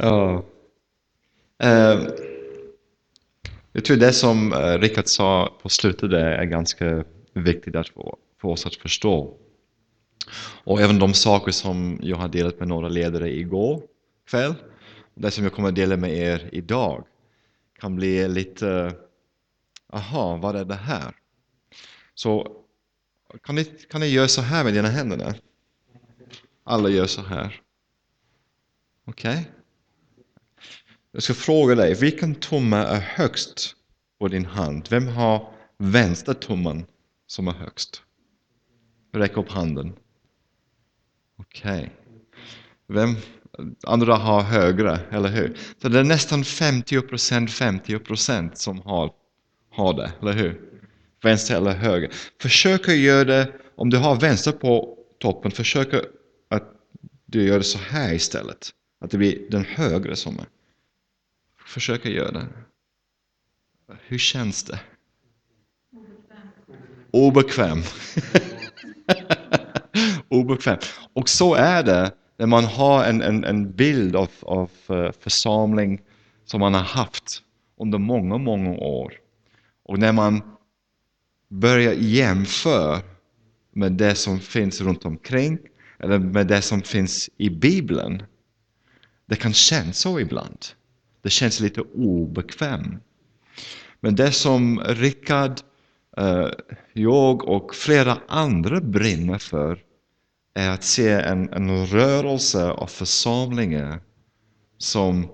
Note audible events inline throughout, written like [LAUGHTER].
Ja. Eh, jag tror det som eh, Rickard sa på slutet är ganska viktigt att få, för oss att förstå. Och även de saker som jag har delat med några ledare igår kväll, det som jag kommer att dela med er idag, kan bli lite, eh, aha, vad är det här? Så kan ni, kan ni göra så här med dina händer? Alla gör så här. Okej? Okay? Jag ska fråga dig, vilken tumme är högst på din hand? Vem har vänster tummen som är högst? Räck upp handen. Okej. Okay. Vem? Andra har högre, eller hur? Så det är nästan 50 procent, 50 procent som har, har det, eller hur? Vänster eller höger. Försök att göra det, om du har vänster på toppen, försök att du gör det så här istället. Att det blir den högre som är. Försök att göra det. Hur känns det? Obekväm. [LAUGHS] Obekväm. Och så är det när man har en, en, en bild av, av eh, församling som man har haft under många, många år. Och när man börjar jämföra med det som finns runt omkring eller med det som finns i Bibeln. Det kan kännas så ibland. Det känns lite obekvämt. Men det som Rickard, eh, jag och flera andra brinner för är att se en, en rörelse av församlingar som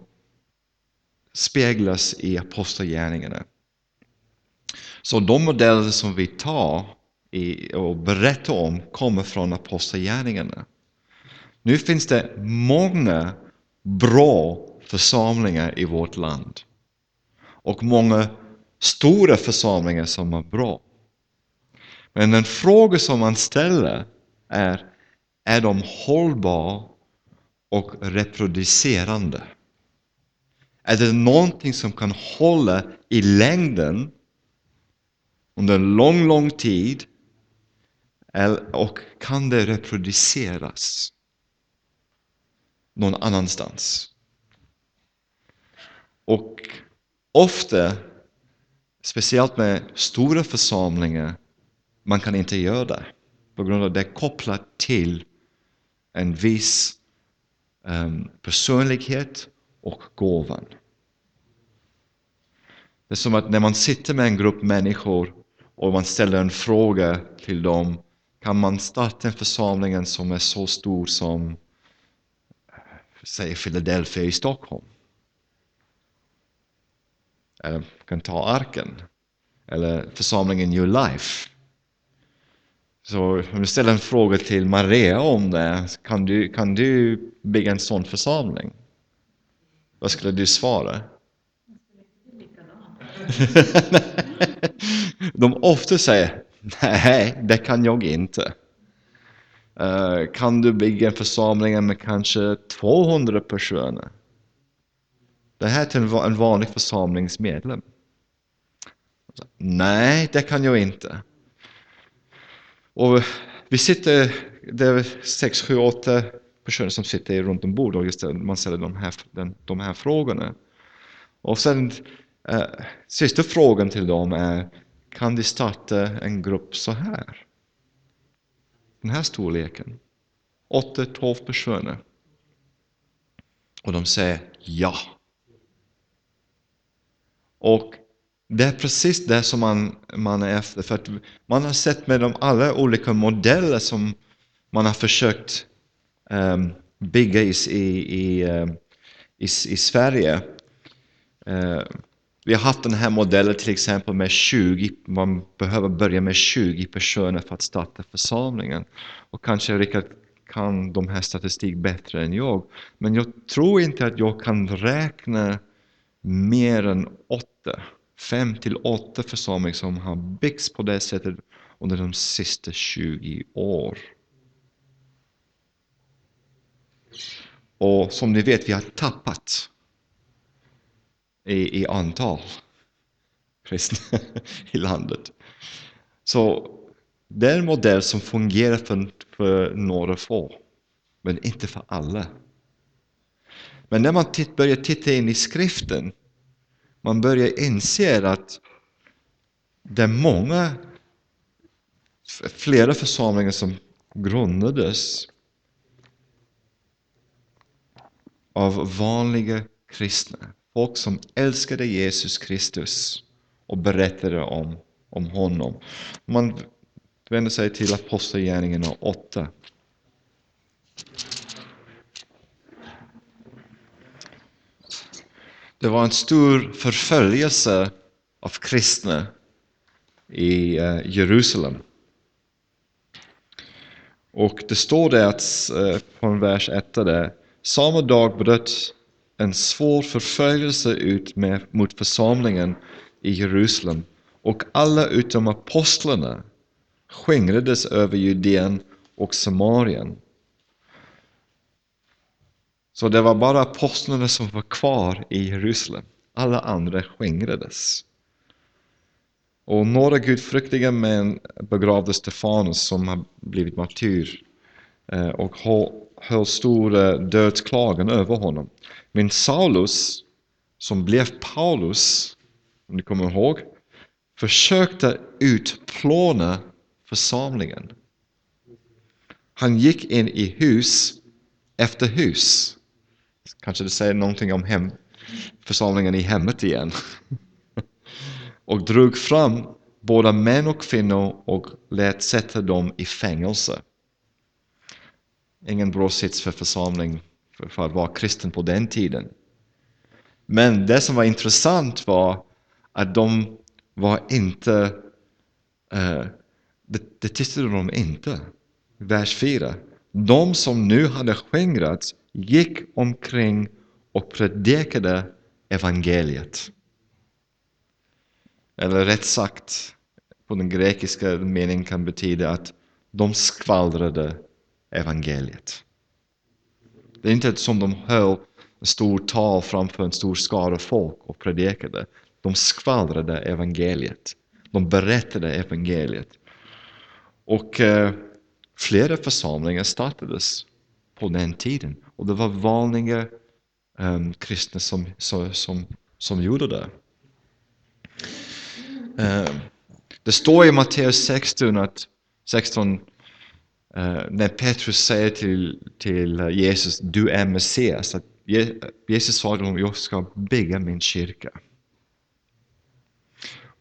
speglas i apostlagärningarna. Så de modeller som vi tar i, och berättar om kommer från apostlagärningarna. Nu finns det många bra församlingar i vårt land. Och många stora församlingar som är bra. Men den fråga som man ställer är, är de hållbara och reproducerande? Är det någonting som kan hålla i längden under en lång, lång tid och kan det reproduceras någon annanstans? Och ofta, speciellt med stora församlingar, man kan inte göra det på grund av att det är kopplat till en viss um, personlighet och gåvan. Det är som att när man sitter med en grupp människor och man ställer en fråga till dem, kan man starta en församling som är så stor som säg Philadelphia i Stockholm? Eh, kan ta arken. Eller församlingen New Life. Så om du ställer en fråga till Maria om det, kan du, kan du bygga en sån församling? Vad skulle du svara? [LAUGHS] De ofta säger, nej, det kan jag inte. Eh, kan du bygga en församling med kanske 200 personer? Det här är till en vanlig församlingsmedlem. Nej, det kan jag inte. Och vi sitter, det är sex, sju, åtta personer som sitter runt om bord och just man ställer de här, den, de här frågorna. Och sen eh, sista frågan till dem är, kan vi starta en grupp så här? Den här storleken. 8-12 personer. Och de säger ja. Och det är precis det som man, man är efter. För att man har sett med de alla olika modeller som man har försökt um, bygga i, i, i, ehm, i Sverige. Uh, vi har haft den här modellen till exempel med 20, man behöver börja med 20 personer för att starta församlingen. Och kanske Rickard kan de här statistik bättre än jag. Men jag tror inte att jag kan räkna mer än åtta, fem till åtta församlingar som har byggts på det sättet under de sista 20 år. Och som ni vet, vi har tappat i, i antal kristna [LAUGHS] i landet. Så det är en modell som fungerar för, för några få, men inte för alla. Men när man titt, börjar titta in i skriften, man börjar inse att det är många, flera församlingar som grundades av vanliga kristna. Folk som älskade Jesus Kristus och berättade om, om honom. Man vänder sig till Apostlagärningarna 8. Det var en stor förföljelse av kristna i eh, Jerusalem. Och det står det att, eh, från vers 1 där, samma dag bröt en svår förföljelse ut med, mot församlingen i Jerusalem och alla utom apostlarna skingrades över Judeen och Samarien. Så det var bara apostlarna som var kvar i Jerusalem. Alla andra skingrades. Och några gudfruktiga män begravde Stefanus som har blivit martyr eh, och höll stora dödsklagan över honom. Men Saulus, som blev Paulus, om ni kommer ihåg, försökte utplåna församlingen. Han gick in i hus efter hus. Kanske det säger någonting om hem, församlingen i hemmet igen. [LAUGHS] och drog fram både män och kvinnor och lät sätta dem i fängelse. Ingen bra sits för församling för att vara kristen på den tiden. Men det som var intressant var att de var inte, uh, det, det tittade de inte. Vers 4. De som nu hade skingrats gick omkring och predikade evangeliet. Eller rätt sagt, på den grekiska meningen kan betyda att de skvallrade evangeliet. Det är inte som de höll en stor tal framför en stor skara folk och predikade. De skvallrade evangeliet. De berättade evangeliet. Och eh, flera församlingar startades på den tiden. Och det var vanliga um, kristna som, som, som, som gjorde det. Um, det står i Matteus 16 att 16 Uh, eh, när Petrus säger till, till Jesus, du är Messias, att Jesus sa till honom, jag ska bygga min kyrka.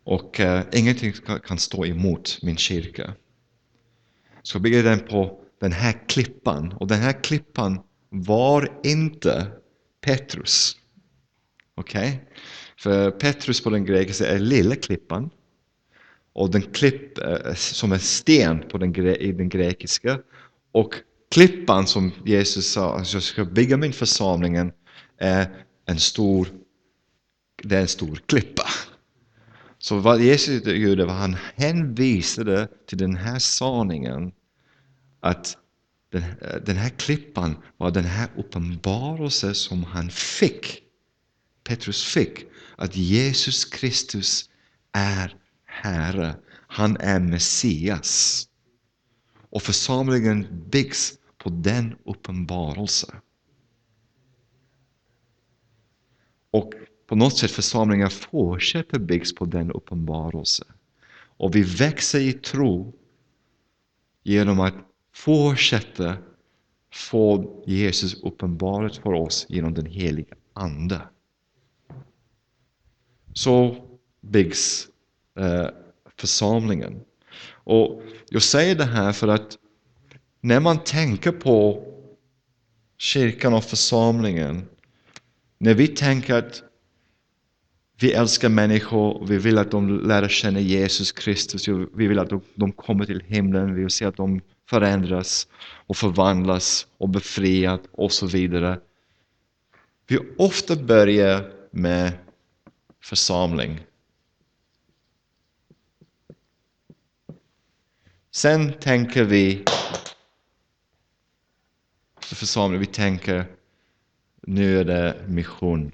Och uh, ingenting kan stå emot min kyrka. Jag ska bygga den på den här klippan. Och den här klippan var inte Petrus. Okej? Okay? För Petrus på den grekiska är lilla klippan. Och den klipp eh, som är sten på den, i den grekiska. Och klippan som Jesus sa, att jag ska bygga min församling är en stor, det är en stor klippa. Så vad Jesus gjorde var han hänvisade till den här sanningen att den, eh, den här klippan var den här uppenbarelse som han fick, Petrus fick, att Jesus Kristus är Herre. Han är Messias. Och församlingen byggs på den uppenbarelsen. Och på något sätt församlingen fortsätter byggs på den uppenbarelsen. Och vi växer i tro genom att fortsätta få Jesus uppenbarat för oss genom den heliga Ande. Så byggs eh, församlingen. Och jag säger det här för att när man tänker på kyrkan och församlingen, när vi tänker att vi älskar människor, vi vill att de lär känna Jesus Kristus, vi vill att de kommer till himlen, vi vill se att de förändras och förvandlas och befrias och så vidare. Vi ofta börjar med församling. Sen tänker vi församling, vi tänker nu är det mission.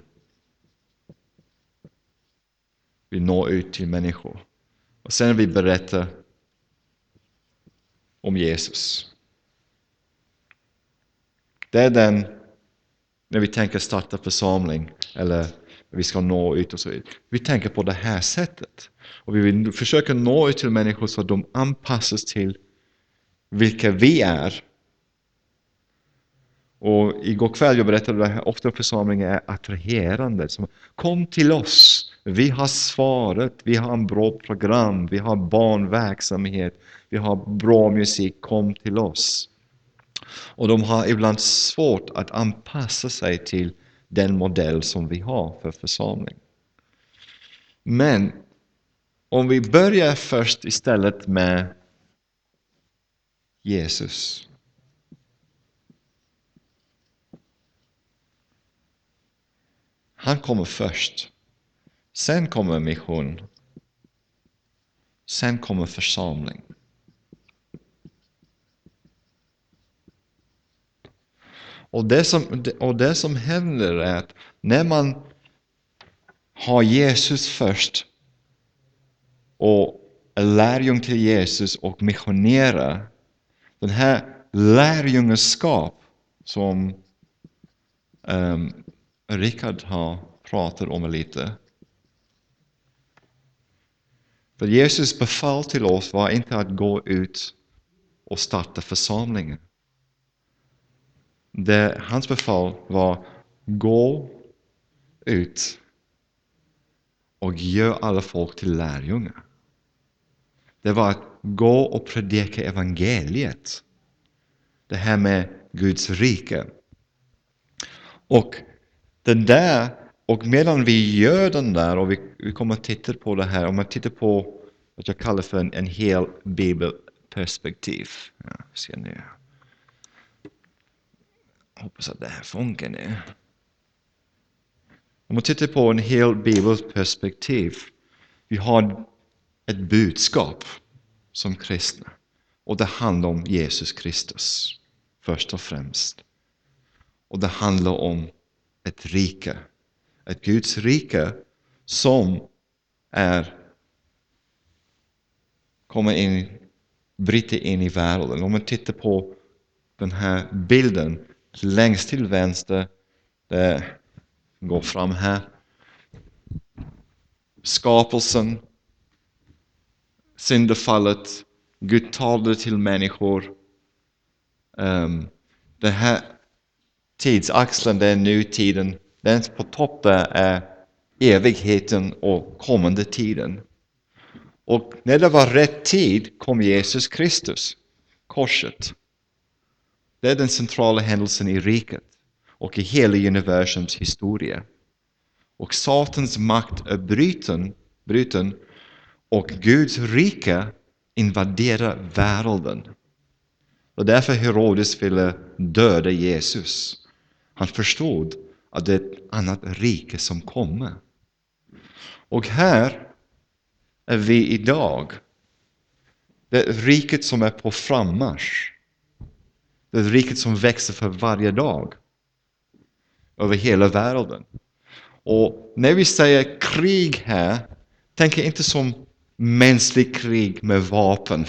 Vi når ut till människor. Och sen vi berättar om Jesus. Det är den när vi tänker starta församling eller vi ska nå ut och så vidare. Vi tänker på det här sättet. Och vi vill försöka nå ut till människor så att de anpassas till vilka vi är. Och igår kväll jag berättade att ofta församlingar är attraherande. Som, Kom till oss, vi har svaret, vi har en bra program, vi har barnverksamhet, vi har bra musik, kom till oss. Och de har ibland svårt att anpassa sig till den modell som vi har för församling. Men om vi börjar först istället med Jesus. Han kommer först. Sen kommer mission. Sen kommer församling. Och det, som, och det som händer är att när man har Jesus först och är lärjung till Jesus och missionerar, den här lärjungaskap som um, Rickard har pratat om lite. För Jesus befall till oss var inte att gå ut och starta församlingen. Det, hans befall var gå ut och gör alla folk till lärjungar. Det var att gå och predika evangeliet. Det här med Guds rike. Och den där, och medan vi gör den där, och vi, vi kommer att titta på det här, om man tittar på vad jag kallar för en, en hel bibelperspektiv. Ja, ser ni hoppas att det här funkar nu. Om man tittar på en hel bibelperspektiv, vi har ett budskap som kristna. Och det handlar om Jesus Kristus, först och främst. Och det handlar om ett rike, ett Guds rike som är kommer in, bryter in i världen. Om man tittar på den här bilden längst till vänster, det går fram här. Skapelsen, syndafallet, Gud talade till människor. Ehm, um, den här tidsaxeln, det är nutiden. Den på toppen är evigheten och kommande tiden. Och när det var rätt tid kom Jesus Kristus, korset. Det är den centrala händelsen i riket och i hela universums historia. Och Satans makt är bruten, bruten och Guds rike invaderar världen. Och därför Herodes ville döda Jesus. Han förstod att det är ett annat rike som kommer. Och här är vi idag. Det är riket som är på frammarsch. Det är riket som växer för varje dag. Över hela världen. Och när vi säger krig här, tänk inte som mänsklig krig med vapen.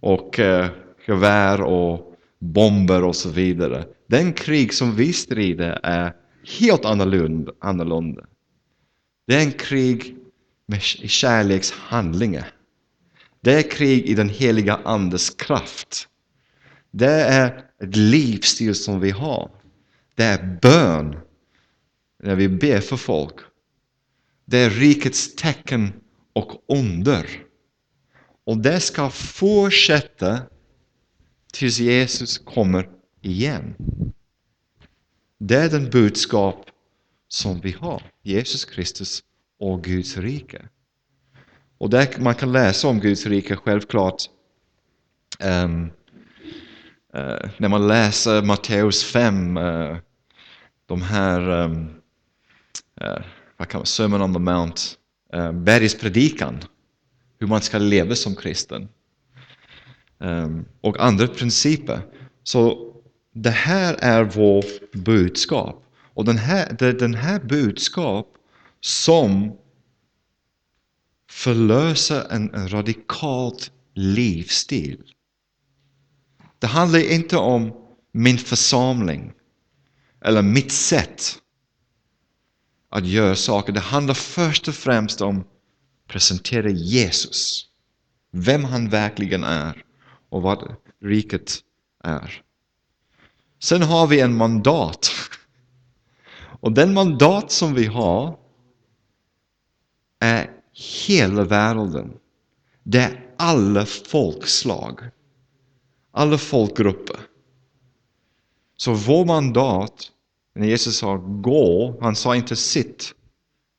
Och eh, gevär och bomber och så vidare. Den krig som vi strider är helt annorlunda. Det är en krig med kärlekshandlingar. Det är krig i den heliga Andes kraft. Det är ett livsstil som vi har. Det är bön när vi ber för folk. Det är rikets tecken och under. Och det ska fortsätta tills Jesus kommer igen. Det är den budskap som vi har. Jesus Kristus och Guds rike. Och där man kan läsa om Guds rike självklart um, eh, när man läser Matteus 5, eh, de här ehm, eh, vad kan man, Sermon on the Mount, eh, bergspredikan, hur man ska leva som kristen. Ehm, och andra principer. Så det här är vår budskap. Och den här, det är den här budskap som förlöser en radikalt livsstil. Det handlar inte om min församling eller mitt sätt att göra saker. Det handlar först och främst om att presentera Jesus. Vem han verkligen är och vad riket är. Sen har vi en mandat. [LAUGHS] Och den mandat som vi har är hela världen. Det är alla folkslag. Alla folkgrupper. Så vår mandat, när Jesus sa gå, han sa inte sitt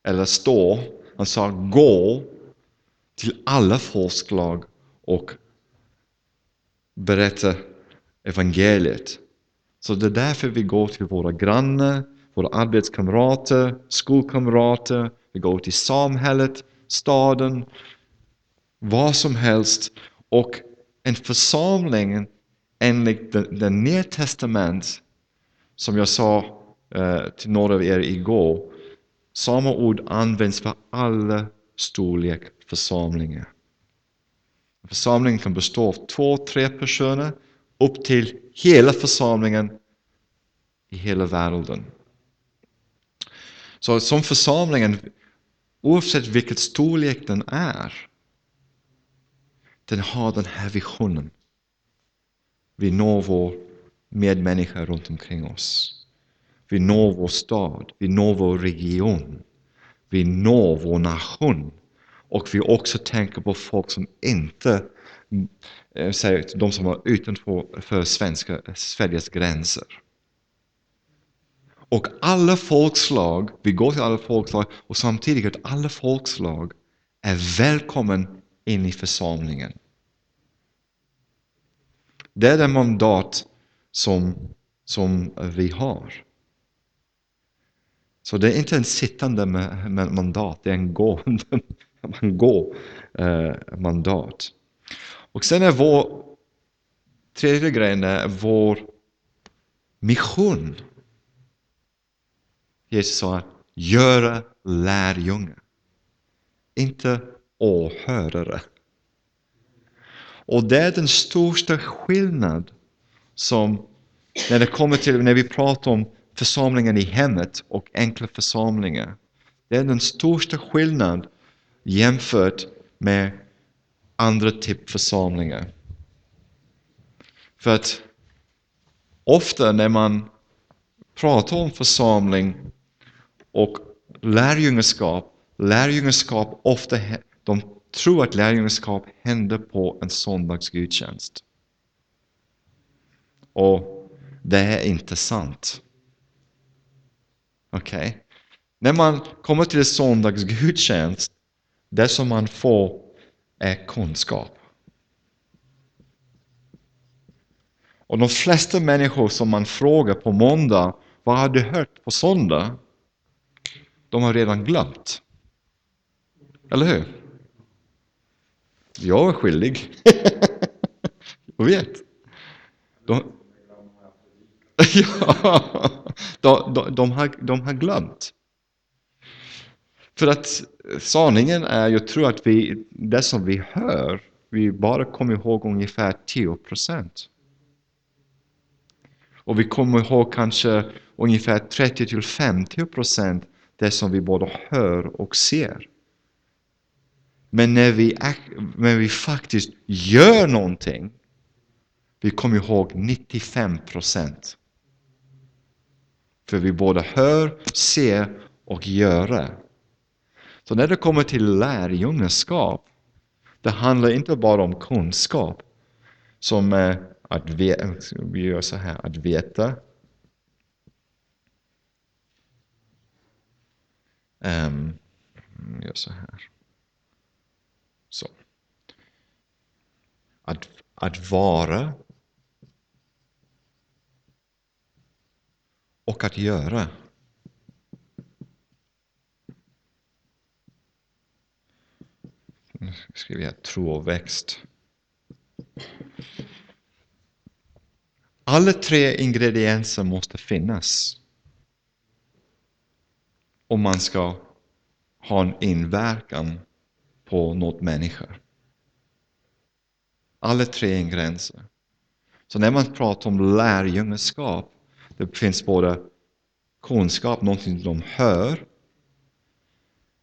eller stå. Han sa gå till alla folkslag och berätta evangeliet. Så det är därför vi går till våra grannar, våra arbetskamrater, skolkamrater, vi går till samhället, staden, vad som helst. Och en församling enligt det nya testament, som jag sa eh, till några av er igår, samma ord används för alla storlek församlingar. Församlingen kan bestå av två, tre personer upp till hela församlingen i hela världen. Så som församlingen, oavsett vilket storlek den är, den har den här visionen. Vi når vår medmänniska runt omkring oss. Vi når vår stad, vi når vår region. Vi når vår nation. Och vi också tänker på folk som inte, eh, säger de som är utanför för svenska, Sveriges gränser. Och alla folkslag, vi går till alla folkslag och samtidigt att alla folkslag är välkommen in i församlingen. Det är det mandat som, som vi har. Så det är inte en sittande mandat, det är en gående [LAUGHS] man går, eh, mandat. Och sen är vår tredje grejen är vår mission. Jesus sa att göra lärjungar. Inte åhörare. Och det är den största skillnad som när det kommer till när vi pratar om församlingen i hemmet och enkla församlingar. Det är den största skillnad jämfört med andra typ församlingar. För att ofta när man pratar om församling och lärjungaskap, lärjungaskap ofta, de tror att lärjungaskap händer på en söndagsgudstjänst. Och det är inte sant. Okej? Okay? När man kommer till en söndagsgudstjänst det som man får är kunskap. Och de flesta människor som man frågar på måndag, vad har du hört på söndag? De har redan glömt. Eller hur? Jag är skyldig. [LAUGHS] Jag vet. De, [LAUGHS] ja, de, de, de, har, de har glömt. För att sanningen är, jag tror att vi, det som vi hör, vi bara kommer ihåg ungefär 10 procent. Och vi kommer ihåg kanske ungefär 30 till 50 procent det som vi både hör och ser. Men när vi, när vi faktiskt gör någonting, vi kommer ihåg 95 procent. För vi både hör, ser och gör. Så när det kommer till lärjungaskap, det handlar inte bara om kunskap, som eh, att veta, vi gör så här, att veta. Um, gör så här. Så. Att, att vara och att göra. Nu skriver jag tro och växt. Alla tre ingredienser måste finnas om man ska ha en inverkan på något människa. Alla tre är ingränser. Så när man pratar om lärjungaskap, det finns både kunskap, någonting de hör.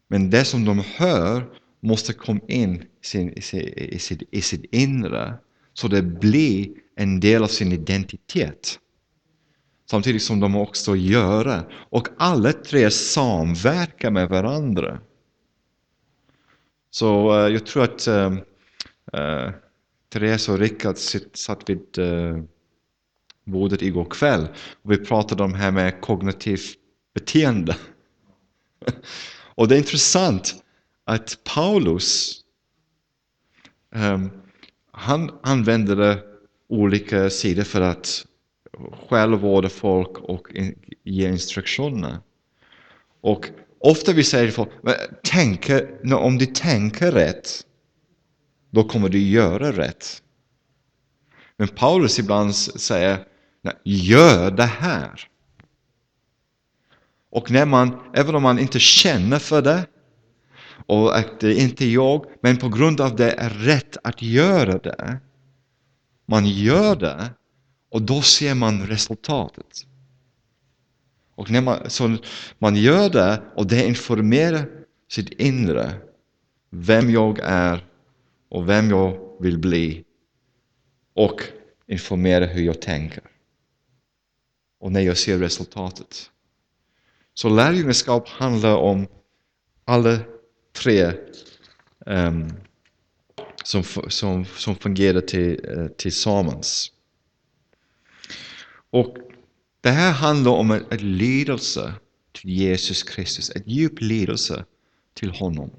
Men det som de hör måste komma in i, sin, i, sin, i, sitt, i sitt inre så det blir en del av sin identitet. Samtidigt som de också gör det. Och alla tre samverkar med varandra. Så uh, jag tror att uh, uh, Therese och Rickard satt vid uh, bordet igår kväll och vi pratade om det här med kognitivt beteende. [LAUGHS] och det är intressant att Paulus um, han använder olika sidor för att självvårda folk och ge instruktioner. Och ofta vi säger till folk, tänka, om du tänker rätt, då kommer du göra rätt. Men Paulus ibland säger, gör det här. Och när man, även om man inte känner för det, och att det inte är jag, men på grund av det är rätt att göra det. Man gör det och då ser man resultatet. Och när man, så man gör det och det informerar sitt inre, vem jag är och vem jag vill bli och informera hur jag tänker. Och när jag ser resultatet. Så lärjungaskap handlar om alla tre um, som, som, som fungerar till, uh, tillsammans. Och det här handlar om en, en lidelse till Jesus Kristus, en djup lidelse till honom.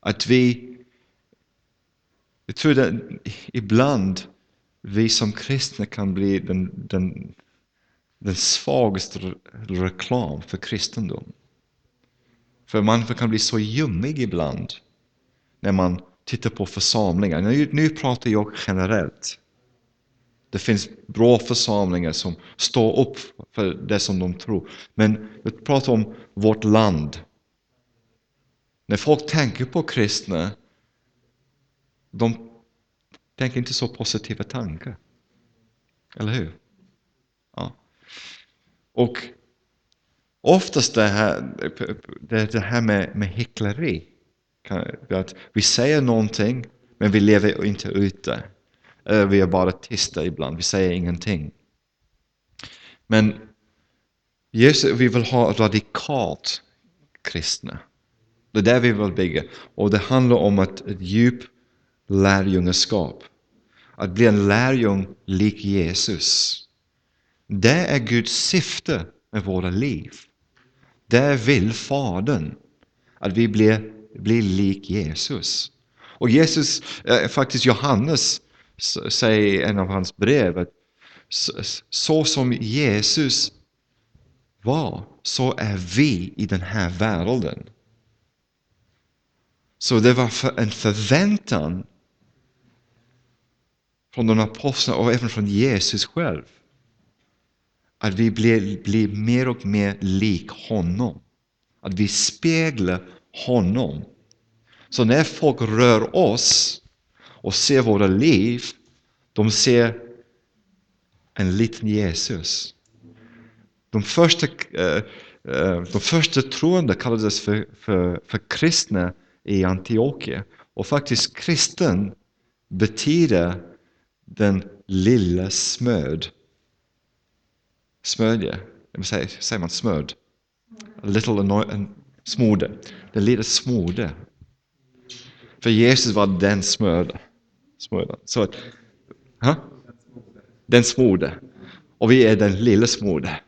Att vi, jag tror att ibland vi som kristna kan bli den, den, den svagaste reklam för kristendom. För man kan bli så ljummig ibland när man tittar på församlingar. Nu, nu pratar jag generellt. Det finns bra församlingar som står upp för det som de tror. Men jag pratar om vårt land. När folk tänker på kristna, de tänker inte så positiva tankar. Eller hur? Ja. Och oftast det här, det, här med, med hyckleri. Att vi säger någonting, men vi lever inte ut det. Eh, vi är bara tysta ibland, vi säger ingenting. Men Jesus, vi vill ha radikalt kristna. Det är det vi vill bygga. Och det handlar om ett, ett djup lärjungaskap. Att bli en lärjung lik Jesus. Det är Guds syfte med våra liv. Det vill Fadern. Att vi blir, blir lik Jesus. Och Jesus, eh, faktiskt Johannes säger i en av hans brev att så som Jesus var, så är vi i den här världen. Så det var för en förväntan från de apostlarna och även från Jesus själv. Att vi blir, blir mer och mer lik honom. Att vi speglar honom. Så när folk rör oss och ser våra liv, de ser en liten Jesus. De första, eh, eh, de första troende kallades för, för, för kristna i Antiochia. Och faktiskt kristen betyder den lilla smöd. Smödje, säger, säger man smörd? A little annoy- smorde. Den lilla smorde. För Jesus var den smörda. smörda. Så att, huh? Den smorde. Och vi är den lilla smorde.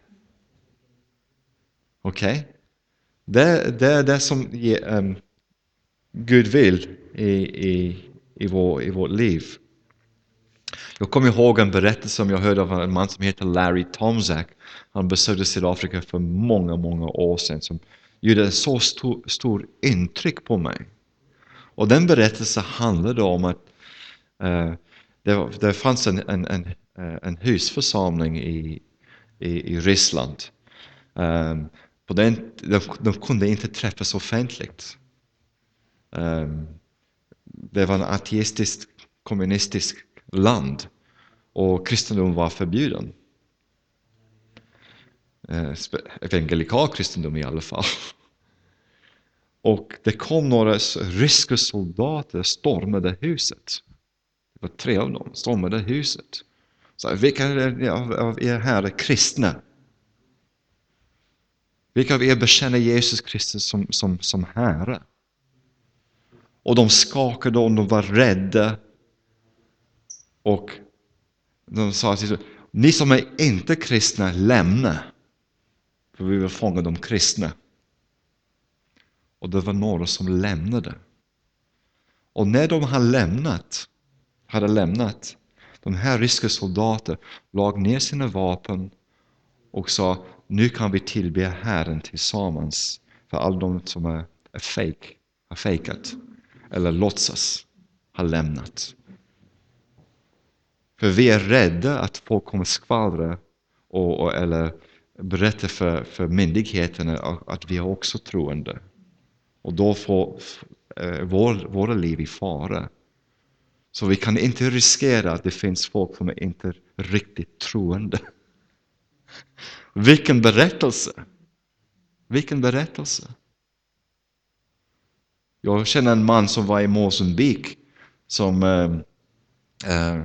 Okej? Okay? Det, det är det som um, Gud vill i, i, i, vår, i vårt liv. Jag kommer ihåg en berättelse som jag hörde av en man som heter Larry Tomzak. Han besökte Sydafrika för många, många år sedan som gjorde så stor, stor intryck på mig. Och den berättelsen handlade om att uh, det, det fanns en, en, en, eh, en husförsamling i, i, i Ryssland. Um, på den, de, de kunde inte träffas offentligt. Um, det var en ateistisk, kommunistisk land och kristendom var förbjuden. Eh, evangelikal kristendom i alla fall. [LAUGHS] Och det kom några ryska soldater stormade huset. Det var tre av dem, stormade huset. Så, vilka av er här är kristna? Vilka av er bekänner Jesus Kristus som, som, som Herre? Och de skakade och de var rädda. Och de sa till ni som är inte kristna, lämna. För vi vill fånga de kristna. Och det var några som lämnade. Och när de hade lämnat, hade lämnat, de här ryska soldaterna lag ner sina vapen och sa nu kan vi tillbe Herren tillsammans för alla de som är, är fake, har fejkat eller låtsas ha lämnat. För vi är rädda att folk kommer skvallra och, och, eller berätta för, för myndigheterna att vi är också troende. Och då får eh, vår, våra liv i fara. Så vi kan inte riskera att det finns folk som är inte riktigt troende. Vilken berättelse! Vilken berättelse! Jag känner en man som var i Mosambik som eh, eh,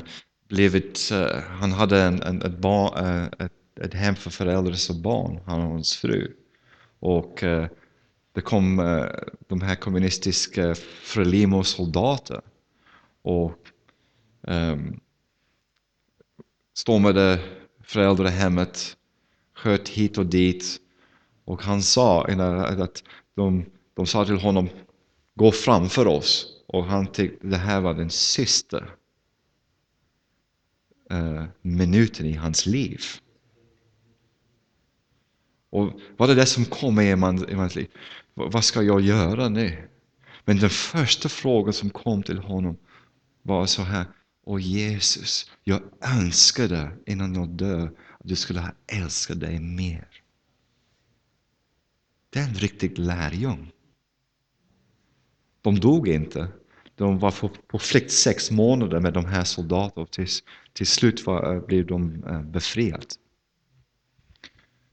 blivit, uh, han hade en, en, ett, barn, uh, ett, ett hem för föräldrar och barn, han och hans fru. Och uh, det kom de här kommunistiska Frelimo-soldater och um, stormade föräldrahemmet, sköt hit och dit. Och han sa att de, de sa till honom, gå framför oss. Och han tyckte det här var den sista Eh, minuten i hans liv. Och vad är det som kommer i hans liv? Vad ska jag göra nu? Men den första frågan som kom till honom var så här. Åh Jesus, jag önskade innan jag dör att du skulle ha älskat dig mer. Det är en riktig lärjung. De dog inte. De var på flykt sex månader med de här soldaterna tills till, slut var, eh, blev de eh, befriade.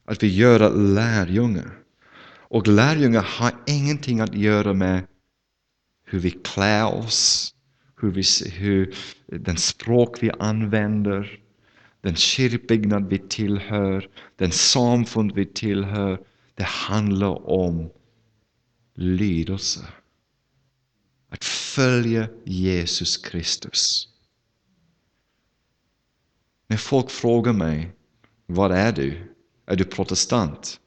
Att vi gör lärjungar. Och lärjungar har ingenting att göra med hur vi klär oss, hur, vi, hur den språk vi använder, den kyrkbyggnad vi tillhör, den samfund vi tillhör. Det handlar om lydelse. Att följa Jesus Kristus. När folk frågar mig, vad är du? Är du protestant?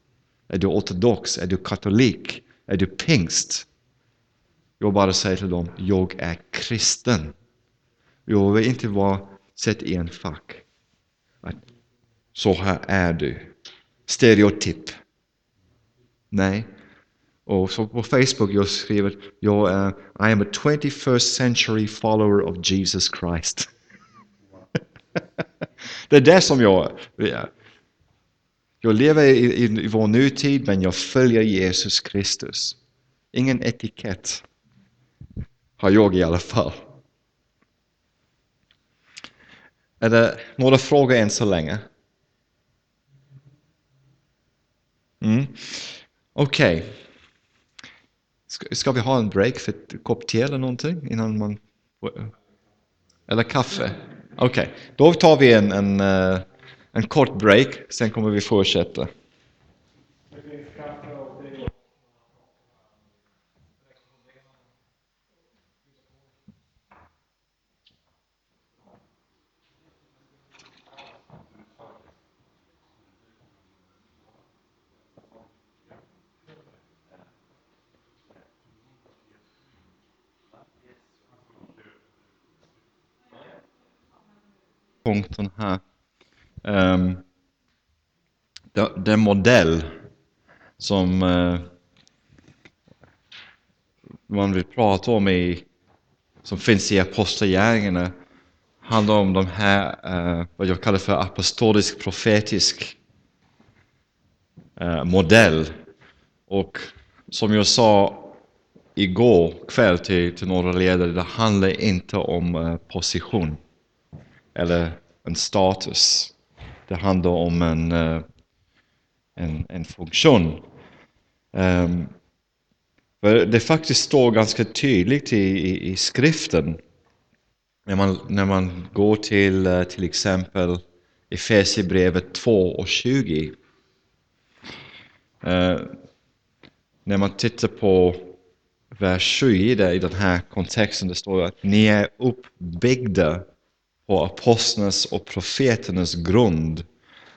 Är du ortodox? Är du katolik? Är du pingst? Jag bara säger till dem, jag är kristen. Jag vill inte vara sett i en fack. Så här är du. Stereotyp. Nej. Och så på Facebook jag skriver, jag är, I am a 21st century follower of Jesus Christ. [LAUGHS] det är det som jag är. Jag lever i, i, i vår nutid men jag följer Jesus Kristus. Ingen etikett har jag i alla fall. Är det några frågor än så länge? Mm. Okej. Okay. Ska, ska, vi ha en break för ett kopp te eller någonting innan man... Eller kaffe? Okej, okay. då tar vi en, en eh, en kort break, sen kommer vi fortsätta. Punkten här. Ehm, um, den modell som uh, man vill prata om i, som finns i Apostlagärningarna handlar om de här, uh, vad jag kallar för apostolisk profetisk uh, modell. Och som jag sa igår kväll till, till några ledare, det handlar inte om position eller en status. Det handlar om en, eh, en, en funktion. Um, det faktiskt står ganska tydligt i, i, i skriften när man, när man går till eh, till exempel Efesierbrevet 2 och 20. Uh, ehm, när man tittar på vers 7 i den här kontexten, det står att ni är uppbyggda på apostlarnas och profeternas grund,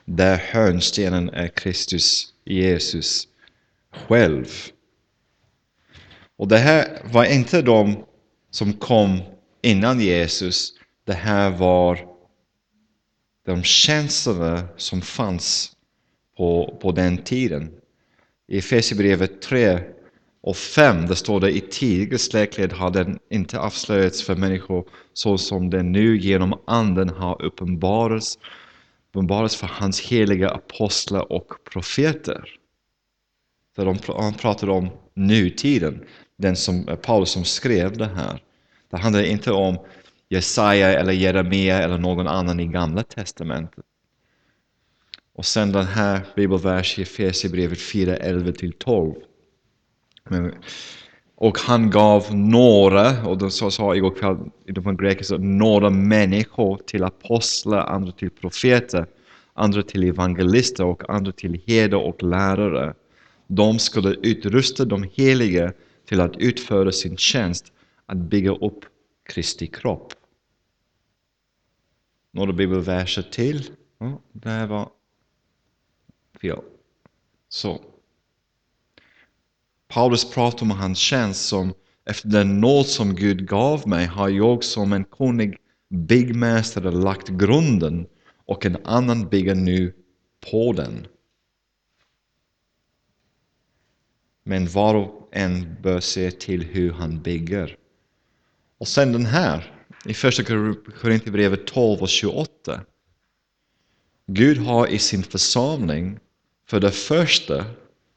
där hörnstenen är Kristus Jesus själv. Och det här var inte de som kom innan Jesus, det här var de tjänsterna som fanns på, på den tiden. I Efesierbrevet 3 och 5, det står det i tidigare läklighet har den inte avslöjats för människor så som den nu genom anden har uppenbarats, uppenbarats för hans heliga apostlar och profeter. Så de, han pratar om nutiden, den som, eh, Paulus som skrev det här. Det handlar inte om Jesaja eller Jeremia eller någon annan i gamla testamentet. Och sen den här bibelversen i Efesierbrevet 4, 11-12. Och han gav några, och de sa igår kväll i grekiska, några människor till apostlar, andra till profeter, andra till evangelister och andra till herdar och lärare. De skulle utrusta de heliga till att utföra sin tjänst, att bygga upp Kristi kropp. Några bibelverser till. Ja, det här var fel. Så. Paulus pratar om hans tjänst som efter den nåd som Gud gav mig har jag som en kunnig byggmästare lagt grunden och en annan bygger nu på den. Men var och en bör se till hur han bygger. Och sen den här, i första Korinthierbrevet 12 och 28. Gud har i sin församling för det första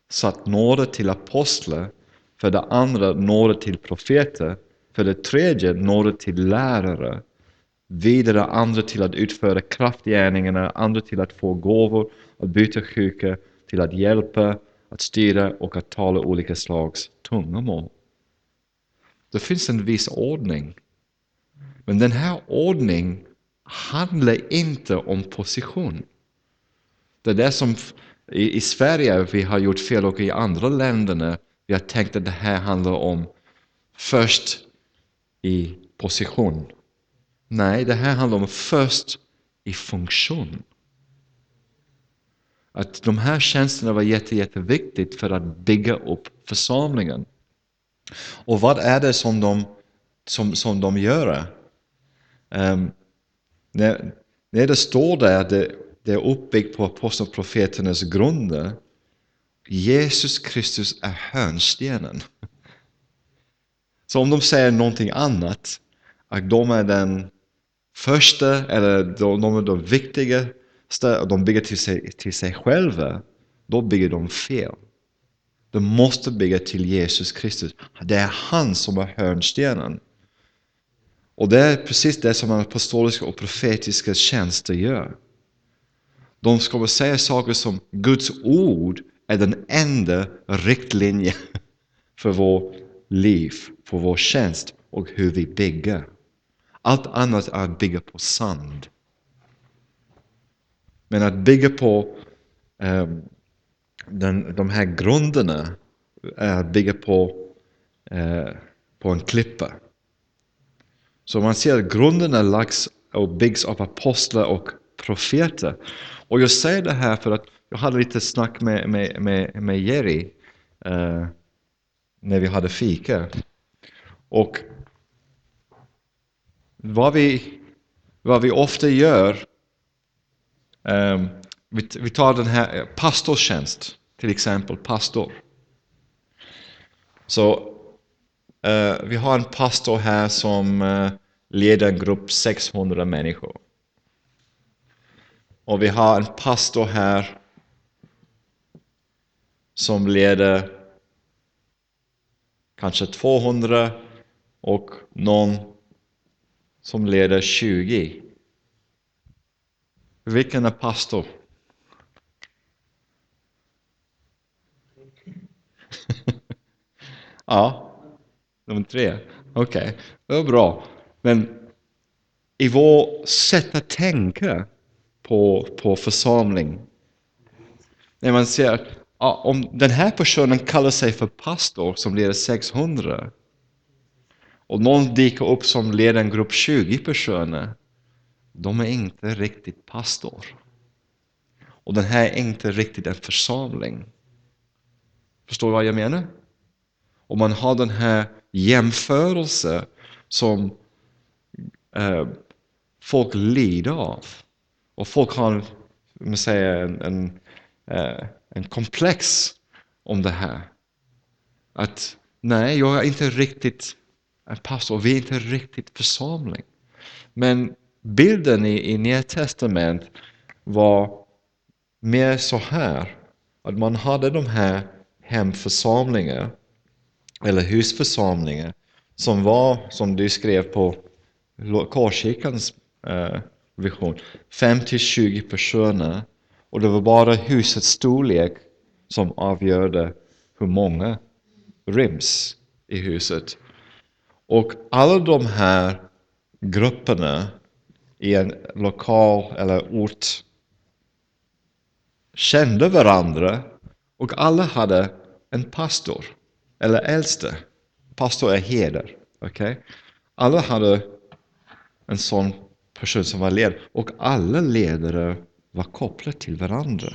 satt några till apostlar, för det andra några till profeter, för det tredje några till lärare, vidare andra till att utföra kraftgärningarna, andra till att få gåvor, att byta sjuka, till att hjälpa, att styra och att tala olika slags tungomål. Det finns en viss ordning. Men den här ordningen handlar inte om position. Det är det som i, i Sverige vi har gjort fel och i andra länderna vi har tänkt att det här handlar om först i position. Nej, det här handlar om först i funktion. Att de här tjänsterna var jätte, jätteviktigt för att bygga upp församlingen. Och vad är det som de, som, som de gör? Um, när, när det står där att det, det är uppbyggt på apostlarna och profeternas grunder. Jesus Kristus är hörnstenen. Så om de säger någonting annat, att de är den första eller de, de är de viktigaste och de bygger till sig, till sig själva, då bygger de fel. De måste bygga till Jesus Kristus. Det är han som är hörnstenen. Och det är precis det som apostoliska och profetiska tjänster gör. De ska säga saker som Guds ord är den enda riktlinjen [LAUGHS] för vårt liv, för vår tjänst och hur vi bygger. Allt annat är att bygga på sand. Men att bygga på um, den, de här grunderna är att bygga på, uh, på en klippa. Så man ser att grunderna lagts och byggs av apostlar och profeter. Och jag säger det här för att jag hade lite snack med, med, med, med Jerry eh, när vi hade fika. Och vad vi, vad vi ofta gör, eh, vi, vi tar den här eh, pastortjänst, till exempel pastor. Så eh, vi har en pastor här som eh, leder en grupp 600 människor. Och vi har en pastor här som leder kanske 200 och någon som leder 20. Vilken är pastor? [LAUGHS] ja, nummer tre. Okej, okay. det var bra. Men i vårt sätt att tänka på, på församling. När man ser ja, om den här personen kallar sig för pastor som leder 600 och någon dyker upp som leder en grupp 20 personer. De är inte riktigt pastor. Och den här är inte riktigt en församling. Förstår du vad jag menar? Om man har den här jämförelsen som eh, folk lider av. Och folk har man säger, en, en, eh, en komplex om det här. Att nej, jag är inte riktigt en pastor, vi är inte riktigt församling. Men bilden i, i Nya Testament var mer så här, att man hade de här hemförsamlingar, eller husförsamlingar, som var, som du skrev på Korskyrkans eh, vision, 5-20 personer. Och det var bara husets storlek som avgjorde hur många ryms i huset. Och alla de här grupperna i en lokal eller ort kände varandra och alla hade en pastor, eller äldste. Pastor är heder. Okay? Alla hade en sån person som var ledare och alla ledare var kopplade till varandra.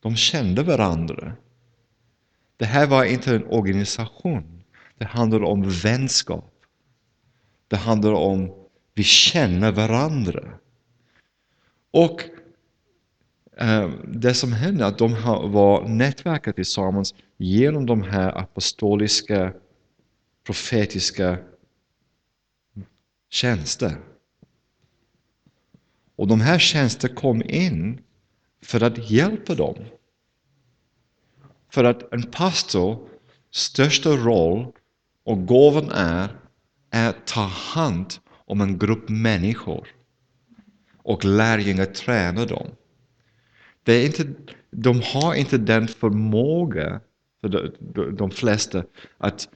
De kände varandra. Det här var inte en organisation. Det handlade om vänskap. Det handlar om vi känner varandra. Och eh, det som hände att de var nätverkade tillsammans genom de här apostoliska, profetiska tjänster. Och de här tjänsterna kom in för att hjälpa dem. För att en pastor största roll och gåvan är, att ta hand om en grupp människor och lärjungar träna dem. Det är inte, de har inte den förmåga, för de, de, de flesta, att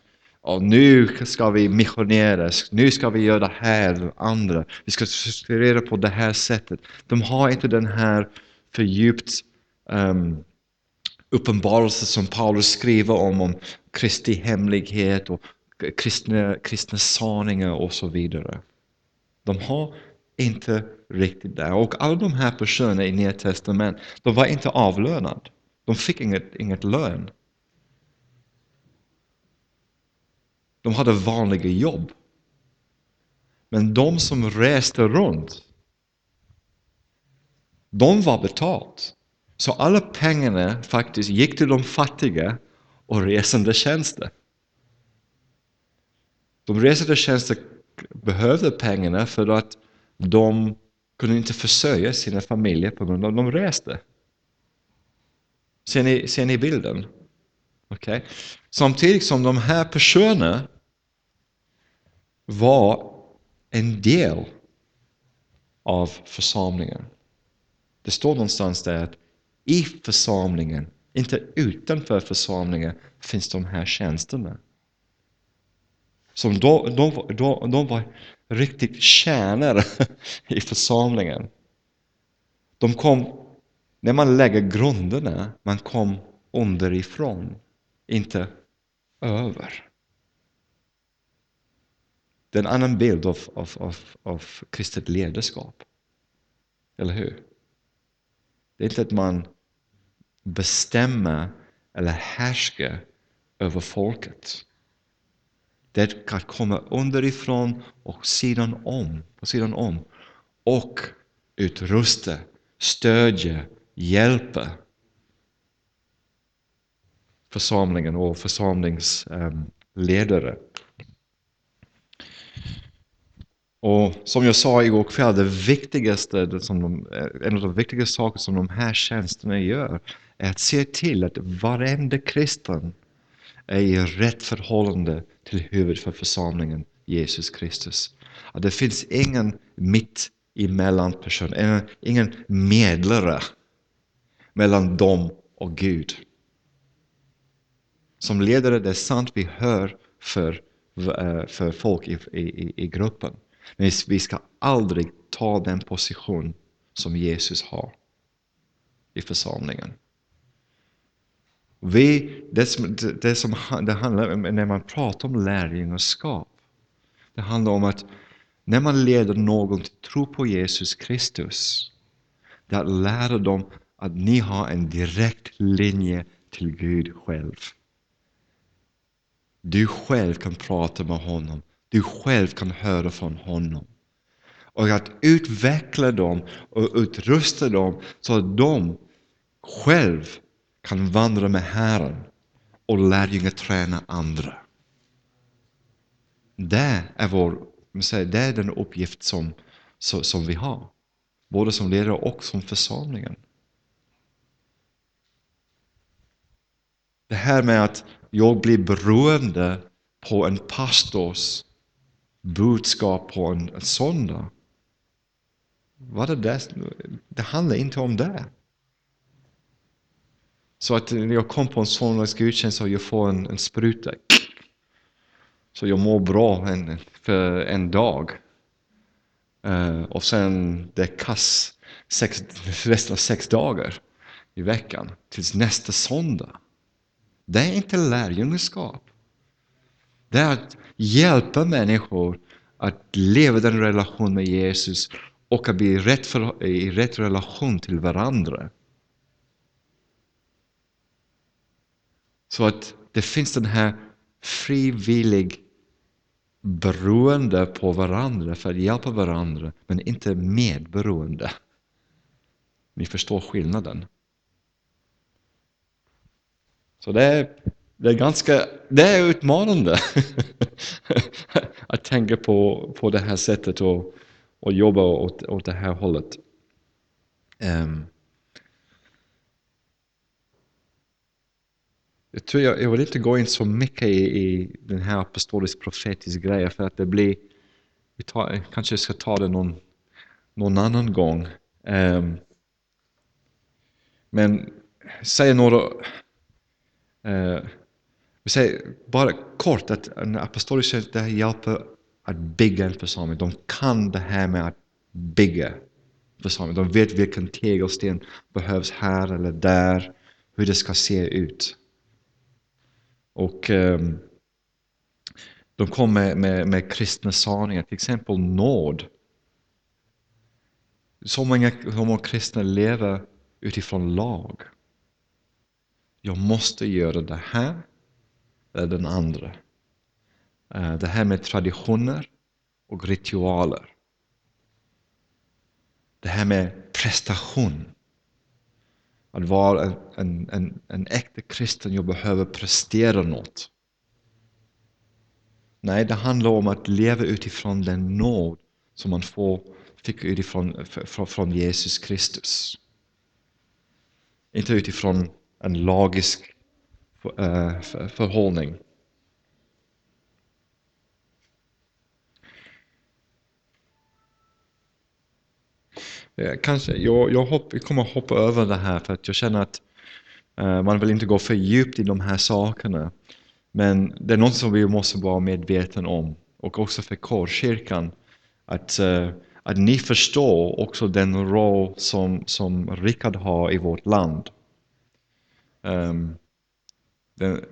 och nu ska vi missionera, nu ska vi göra det här och andra. Vi ska strukturera på det här sättet. De har inte den här fördjupt um, ehm, uppenbarelse som Paulus skriver om, om Kristi hemlighet och kristna, kristna sanningar och så vidare. De har inte riktigt det. Och alla de här personerna i Nya Testament, de var inte avlönade. De fick inget, inget lön. De hade vanliga jobb. Men de som reste runt, de var betalt. Så alla pengarna faktiskt gick till de fattiga och resande tjänster. De resande tjänster behövde pengarna för att de kunde inte försörja sina familjer på grund av att de reste. Ser ni, ser ni bilden? Okay. Samtidigt som de här personerna var en del av församlingen. Det står någonstans där att i församlingen, inte utanför församlingen, finns de här tjänsterna. Som då, de, de, de var riktigt tjänare [LAUGHS] i församlingen. De kom, när man lägger grunderna, man kom underifrån, inte över. Det är en annan bild av, av, av, av kristet ledarskap. Eller hur? Det är inte att man bestämmer eller härskar över folket. Det kan komma underifrån och sidan om, på sidan om och utrusta, stödja, hjälpa församlingen och församlingsledare. Och som jag sa igår kväll, det viktigaste, det som de, eh, en av de viktigaste sakerna som de här tjänsterna gör är att se till att varenda kristen är i rätt förhållande till huvudet för församlingen, Jesus Kristus. Att det finns ingen mitt emellan person, eh, ingen medlare mellan dem och Gud. Som ledare, det är sant vi hör för, eh, för folk i, i, i gruppen. Men vi ska aldrig ta den position som Jesus har i församlingen. Vi, det, som, det som det handlar om när man pratar om lärjungaskap, det handlar om att när man leder någon till tro på Jesus Kristus, det är att lära dem att ni har en direkt linje till Gud själv. Du själv kan prata med honom. Du själv kan höra från honom. Och att utveckla dem och utrusta dem så att de själv kan vandra med Herren och lärjungaträna andra. Det är, vår, det är den uppgift som, som vi har. Både som ledare och som församlingen. Det här med att jag blir beroende på en pastors budskap på en, söndag. Vad är det? det handlar inte om det. Så att när jag kom på en söndagsgudstjänst och jag får en, en spruta. Så jag mår bra en, för en dag. Uh, och sen det är kass sex, resten av sex dagar i veckan tills nästa söndag. Det är inte lärjungaskap. Det är att hjälpa människor att leva den relation med Jesus och att bli rätt för, i rätt relation till varandra. Så att det finns den här frivillig beroende på varandra för att hjälpa varandra, men inte medberoende. Ni förstår skillnaden. Så det är, det är ganska det är utmanande [LAUGHS] att tänka på, på det här sättet och, och jobba åt, åt det här hållet. Um, jag, tror jag, jag vill inte gå in så mycket i, i den här apostolisk profetisk grejen för att det blir, vi tar, kanske ska ta det någon, någon annan gång. Um, men säg några uh, vi säger bara kort att en apostolisk tjänst hjälper att bygga en församling. De kan det här med att bygga församling. De vet vilken tegelsten behövs här eller där, hur det ska se ut. Och um, de kommer med, med, med kristna sanningar, till exempel nåd. Så många, så många kristna lever utifrån lag jag måste göra det här den andra. Eh, det här med traditioner och ritualer. Det här med prestation. Att vara en, en, en, en äkta kristen, jag behöver prestera något. Nej, det handlar om att leva utifrån den nåd som man får, fick utifrån från, från Jesus Kristus. Inte utifrån en lagisk Eh, förhållning. Eh, kanske, jag, jag, hopp, jag kommer hoppa över det här för att jag känner att eh, man vill inte gå för djupt i de här sakerna. Men det är något som vi måste vara medvetna om och också för korkyrkan. Att, att ni förstår också den roll som, som Rickard har i vårt land. Um, den,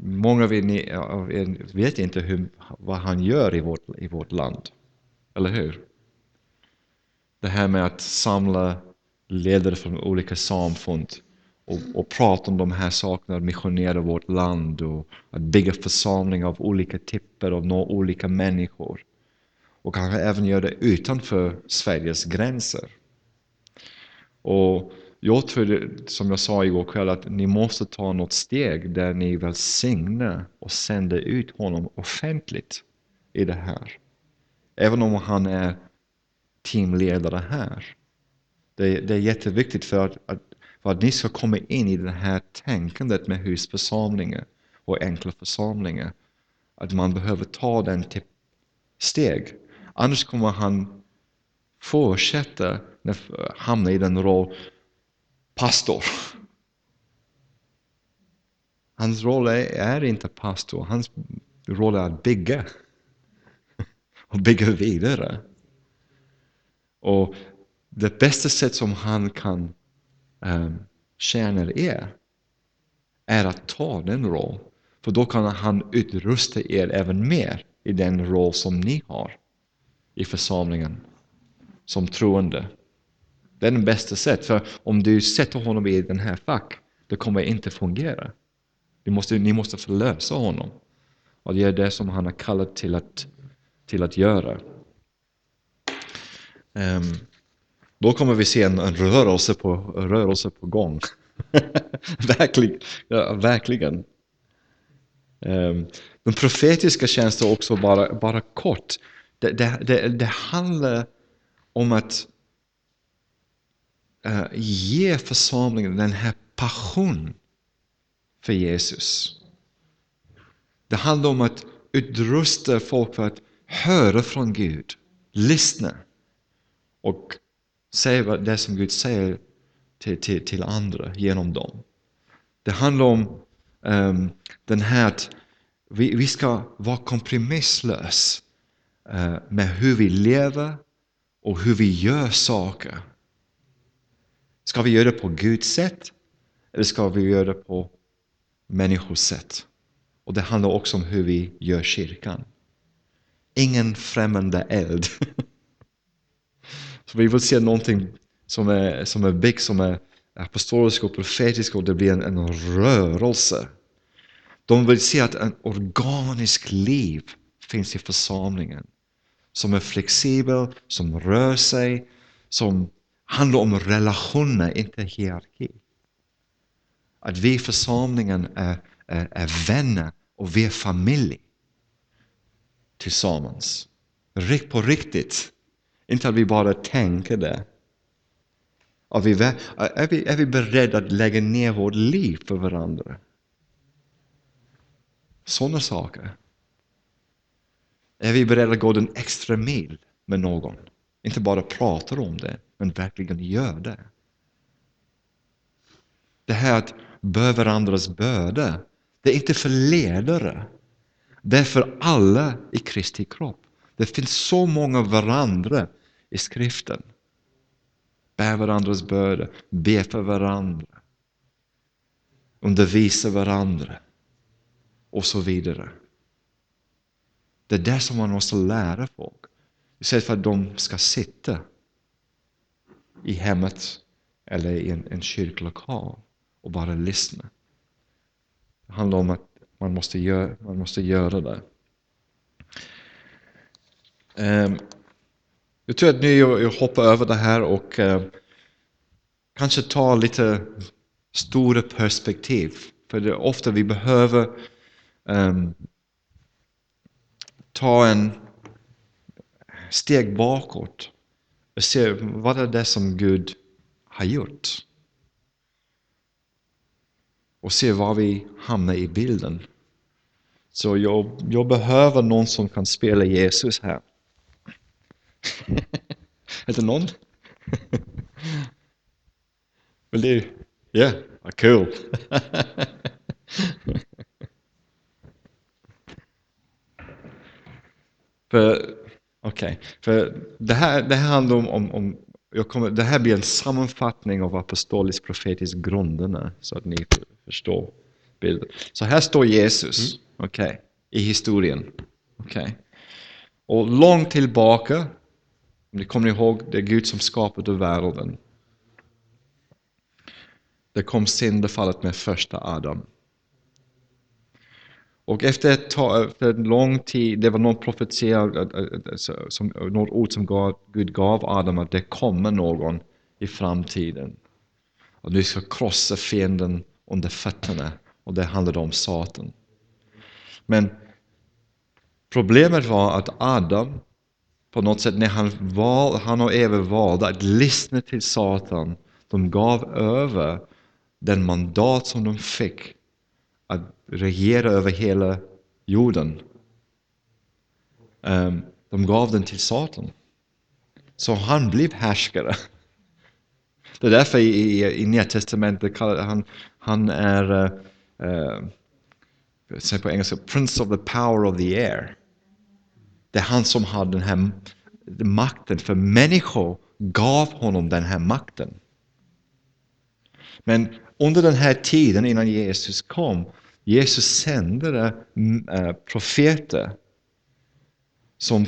många av er vet inte hur, vad han gör i vårt, i vårt land. Eller hur? Det här med att samla ledare från olika samfund och, och prata om de här sakerna, att missionera vårt land och att bygga församlingar av olika typer och nå olika människor. Och kanske även göra det utanför Sveriges gränser. Och jag tror, som jag sa igår kväll, att ni måste ta något steg där ni välsignar och sänder ut honom offentligt i det här. Även om han är teamledare här. Det, det är jätteviktigt för att, att, för att ni ska komma in i det här tänkandet med husförsamlingar och enkla församlingar. Att man behöver ta den till steg. Annars kommer han fortsätta hamna i den roll pastor. hans roll är, är inte pastor, hans roll är att bygga. Och bygga vidare. Och det bästa sätt som han kan um, tjäna er är att ta den roll. För då kan han utrusta er även mer i den roll som ni har i församlingen som troende. Det är det bästa sättet, för om du sätter honom i den här fack, det kommer inte fungera. Ni måste, ni måste förlösa honom. Och det är det som han har kallat till att, till att göra. Um, då kommer vi se en, en rörelse, på, en rörelse på gång. [LAUGHS] verkligen. Ja, verkligen. Um, den profetiska tjänsten också bara, bara kort. Det, det, det, det handlar om att uh, ge församlingen den här passion för Jesus. Det handlar om att utrusta folk för att höra från Gud, lyssna och säga det som Gud säger till, till, till andra genom dem. Det handlar om um, den här att vi, vi ska vara kompromisslösa uh, eh, med hur vi lever och hur vi gör saker. Ska vi göra det på Guds sätt eller ska vi göra det på människors sätt? Och det handlar också om hur vi gör kyrkan. Ingen främmande eld. [LAUGHS] Så vi vill se någonting som är, som är byggt, som är apostolisk och profetisk och det blir en, en rörelse. De vill se att en organisk liv finns i församlingen. Som är flexibel, som rör sig, som handlar om relationer, inte hierarki. Att vi i församlingen är, är, är vänner och vi är familj tillsammans. På riktigt. Inte att vi bara tänker det. Är vi, är, vi, är vi beredda att lägga ner vårt liv för varandra? Sådana saker. Är vi beredda att gå den extra mil med någon? Inte bara prata om det, men verkligen gör det. Det här att bära varandras börda, det är inte för ledare. Det är för alla i Kristi kropp. Det finns så många varandra i skriften. Bär varandras börda, be för varandra, undervisa varandra och så vidare. Det är det som man måste lära folk. Istället för att de ska sitta i hemmet eller i en, en kyrklokal och bara lyssna. Det handlar om att man måste göra, man måste göra det. Um, jag tror att nu jag hoppar över det här och uh, kanske tar lite stora perspektiv. För det är ofta vi behöver um, ta en steg bakåt och se vad är det som Gud har gjort. Och se var vi hamnar i bilden. Så jag, jag behöver någon som kan spela Jesus här. [LAUGHS] är det någon? [LAUGHS] Vill du? Ja, vad kul! [LAUGHS] För Okej, okay. för det här, det här handlar om, om, om jag kommer, det här blir en sammanfattning av apostolisk profetisk grunderna så att ni förstår bilden. Så här står Jesus, mm. okej, okay, i historien. Okay. Och långt tillbaka, om ni kommer ihåg, det är Gud som skapade världen. Det kom syndafallet med första Adam. Och efter, ett tag, för en lång tid, det var någon profetia, äh, äh, äh, som, något ord som gav, Gud gav Adam att det kommer någon i framtiden. Och du ska krossa fienden under fötterna. Och det handlade om Satan. Men problemet var att Adam, på något sätt när han, val, han och Eva valde att lyssna till Satan, de gav över den mandat som de fick att regera över hela jorden. Ehm, de gav den till Satan. Så han blev härskare. Det är därför i, i, i Nya Testamentet han, han är uh, på engelska, Prince of the power of the air. Det är han som har den här makten, för människor gav honom den här makten. Men under den här tiden innan Jesus kom, Jesus sände mm, eh, profeter som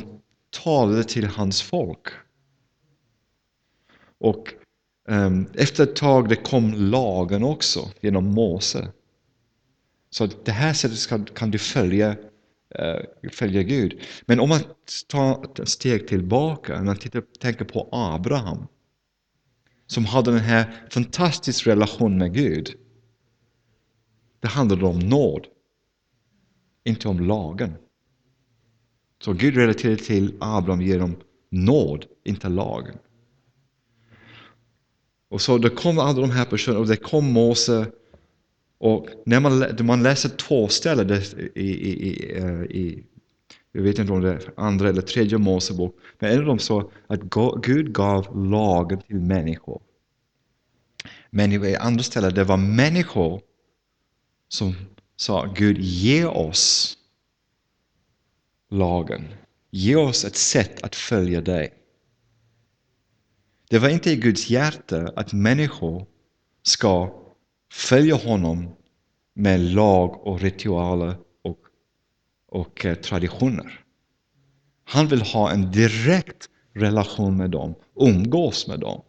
talade till hans folk. Och um, efter ett tag det kom lagen också genom Mose. Så det här sättet kan, kan du följa, uh, följa Gud. Men om man tar ett steg tillbaka, man tittar, tänker på Abraham. Som hade den här fantastiska relationen med Gud. Det handlade om nåd. Inte om lagen. Så Gud relaterade till Abraham genom nåd, inte lagen. Och så det kom alla de här personerna och det kom Mose. Och när man, man läser två ställen i, i, i, eh, i, jag vet inte om det är andra eller tredje Mosebok, men en av dem sa att Gud gav lagen till människor. Men i andra ställen det var människor som sa Gud ge oss lagen. Ge oss ett sätt att följa dig. Det var inte i Guds hjärta att människor ska följa honom med lag och ritualer och, eh, traditioner. Han vill ha en direkt relation med dem, umgås med dem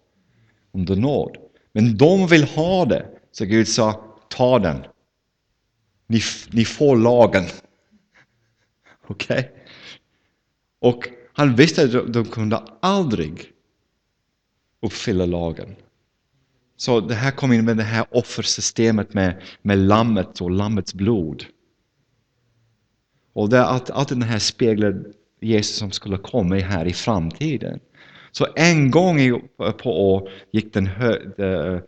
under nåd. Men de vill ha det, så Gud sa, ta den. Ni, ni får lagen. [LAUGHS] Okej? Okay? Och han visste att de kunde aldrig uppfylla lagen. Så det här kom in med det här offersystemet med, med lammet och lammets blod. Och det, att, att den här speglar Jesus som skulle komma här i framtiden. Så en gång på år gick den hö, de,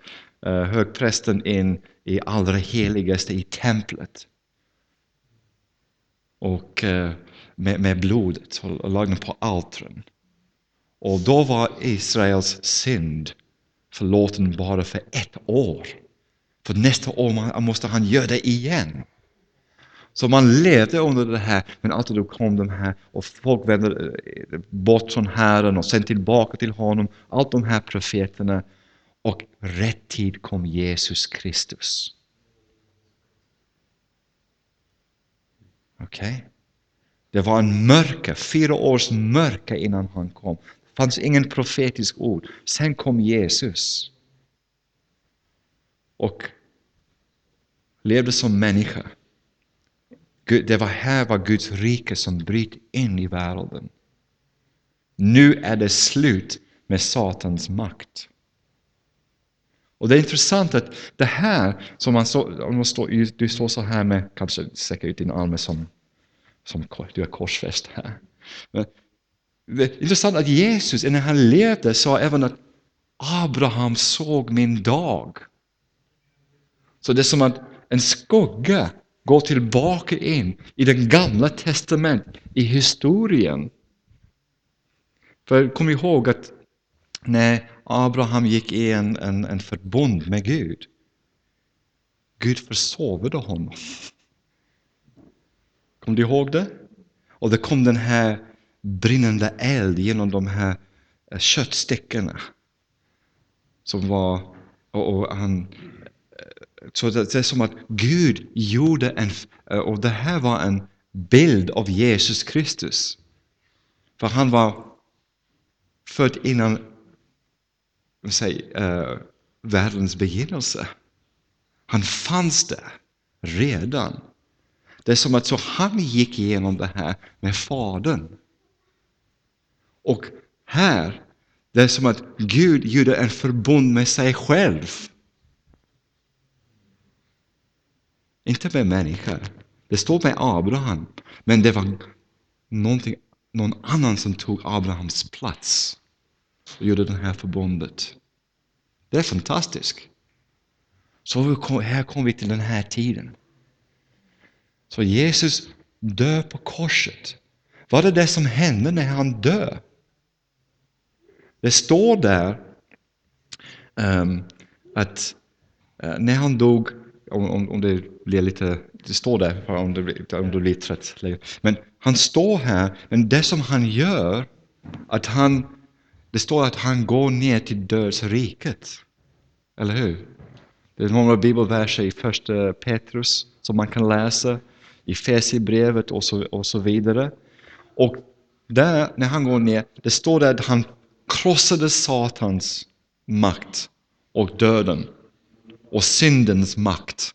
eh, högprästen in i allra heligaste i templet. Och eh, med, med blodet och lagde på altaren. Och då var Israels synd förlåten bara för ett år. För nästa år måste han göra det igen. Så man levde under det här, men alltid då kom de här och folk vände eh, bort från Herren och sen tillbaka till honom. Allt de här profeterna. Och rätt tid kom Jesus Kristus. Okej? Okay? Det var en mörker, fyra års mörker innan han kom. Det fanns ingen profetisk ord. Sen kom Jesus. Och levde som människa. Det var här var Guds rike som bröt in i världen. Nu är det slut med Satans makt. Och det är intressant att det här, som man så, om man står, du står så här med, kanske sträcker ut din arm som som du är korsfäst här. Men det är intressant att Jesus, när han levde, sa även att Abraham såg min dag. Så det är som att en skugga Gå tillbaka in i det gamla testamentet, i historien. För kom ihåg att när Abraham gick i en, en, en förbund med Gud, Gud försovade honom. Kommer du ihåg det? Och det kom den här brinnande eld genom de här eh, köttstickorna. köttstyckena. Som var, och, och han, så det, det är som att Gud gjorde en, eh, och det här var en bild av Jesus Kristus. För han var född innan säg, uh, eh, världens begynnelse. Han fanns där redan. Det är som att så han gick igenom det här med Fadern. Och här, det är som att Gud gjorde en förbund med sig själv. Inte med människor. Det står med Abraham, men det var någon annan som tog Abrahams plats och gjorde det här förbundet. Det är fantastiskt. Så här kommer vi till den här tiden. Så Jesus dör på korset. Vad är det som hände när han dör? Det står där um, att uh, när han dog, om, om, det blir lite det står där om du, om du blir trött. Men han står här, men det som han gör, att han, det står att han går ner till dödsriket. Eller hur? Det är många bibelverser i första Petrus som man kan läsa, i Fesibrevet och så, och så vidare. Och där, när han går ner, det står där att han krossade Satans makt och döden och syndens makt.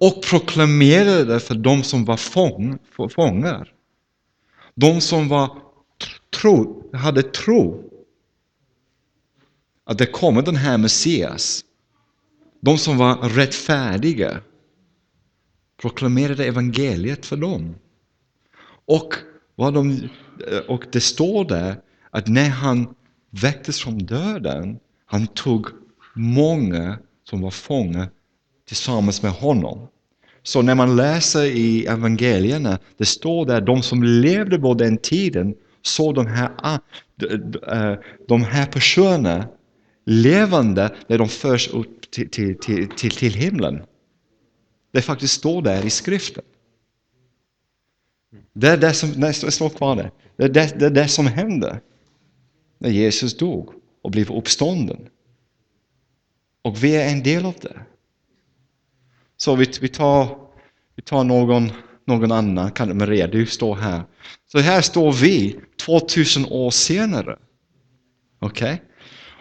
Och proklamerade det för de som var fång, fångar. De som var tro, hade tro att det kommer den här Messias. De som var rättfärdiga proklamerade evangeliet för dem. Och, vad de, och det står där att när han väcktes från döden, han tog många som var fångar tillsammans med honom. Så när man läser i evangelierna, det står där de som levde på den tiden såg de här, eh, de här personerna levande när de förs upp till, till, till, till, till himlen. Det faktiskt står där i skriften. Det är det som det står kvar där. Det är det, det är det som hände när Jesus dog och blev uppstånden. Och vi är en del av det. Så vi, vi, tar, vi tar någon, någon annan, kan Maria, du står här. Så här står vi 2000 år senare. Okej? Okay?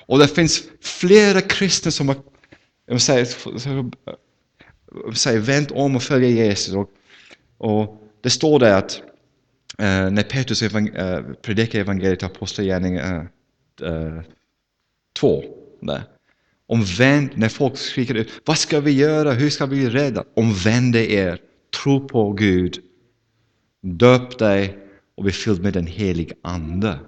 Och det finns flera kristna som har jag vill säga, vänt om och följer Jesus. Och, och det står där att eh, när Petrus evang eh, predikar evangeliet i Apostlagärningarna eh, 2, eh, där, omvänd, när folk skriker ut, vad ska vi göra, hur ska vi bli rädda? Omvände er, tro på Gud, döp dig och bli fylld med den heliga Ande.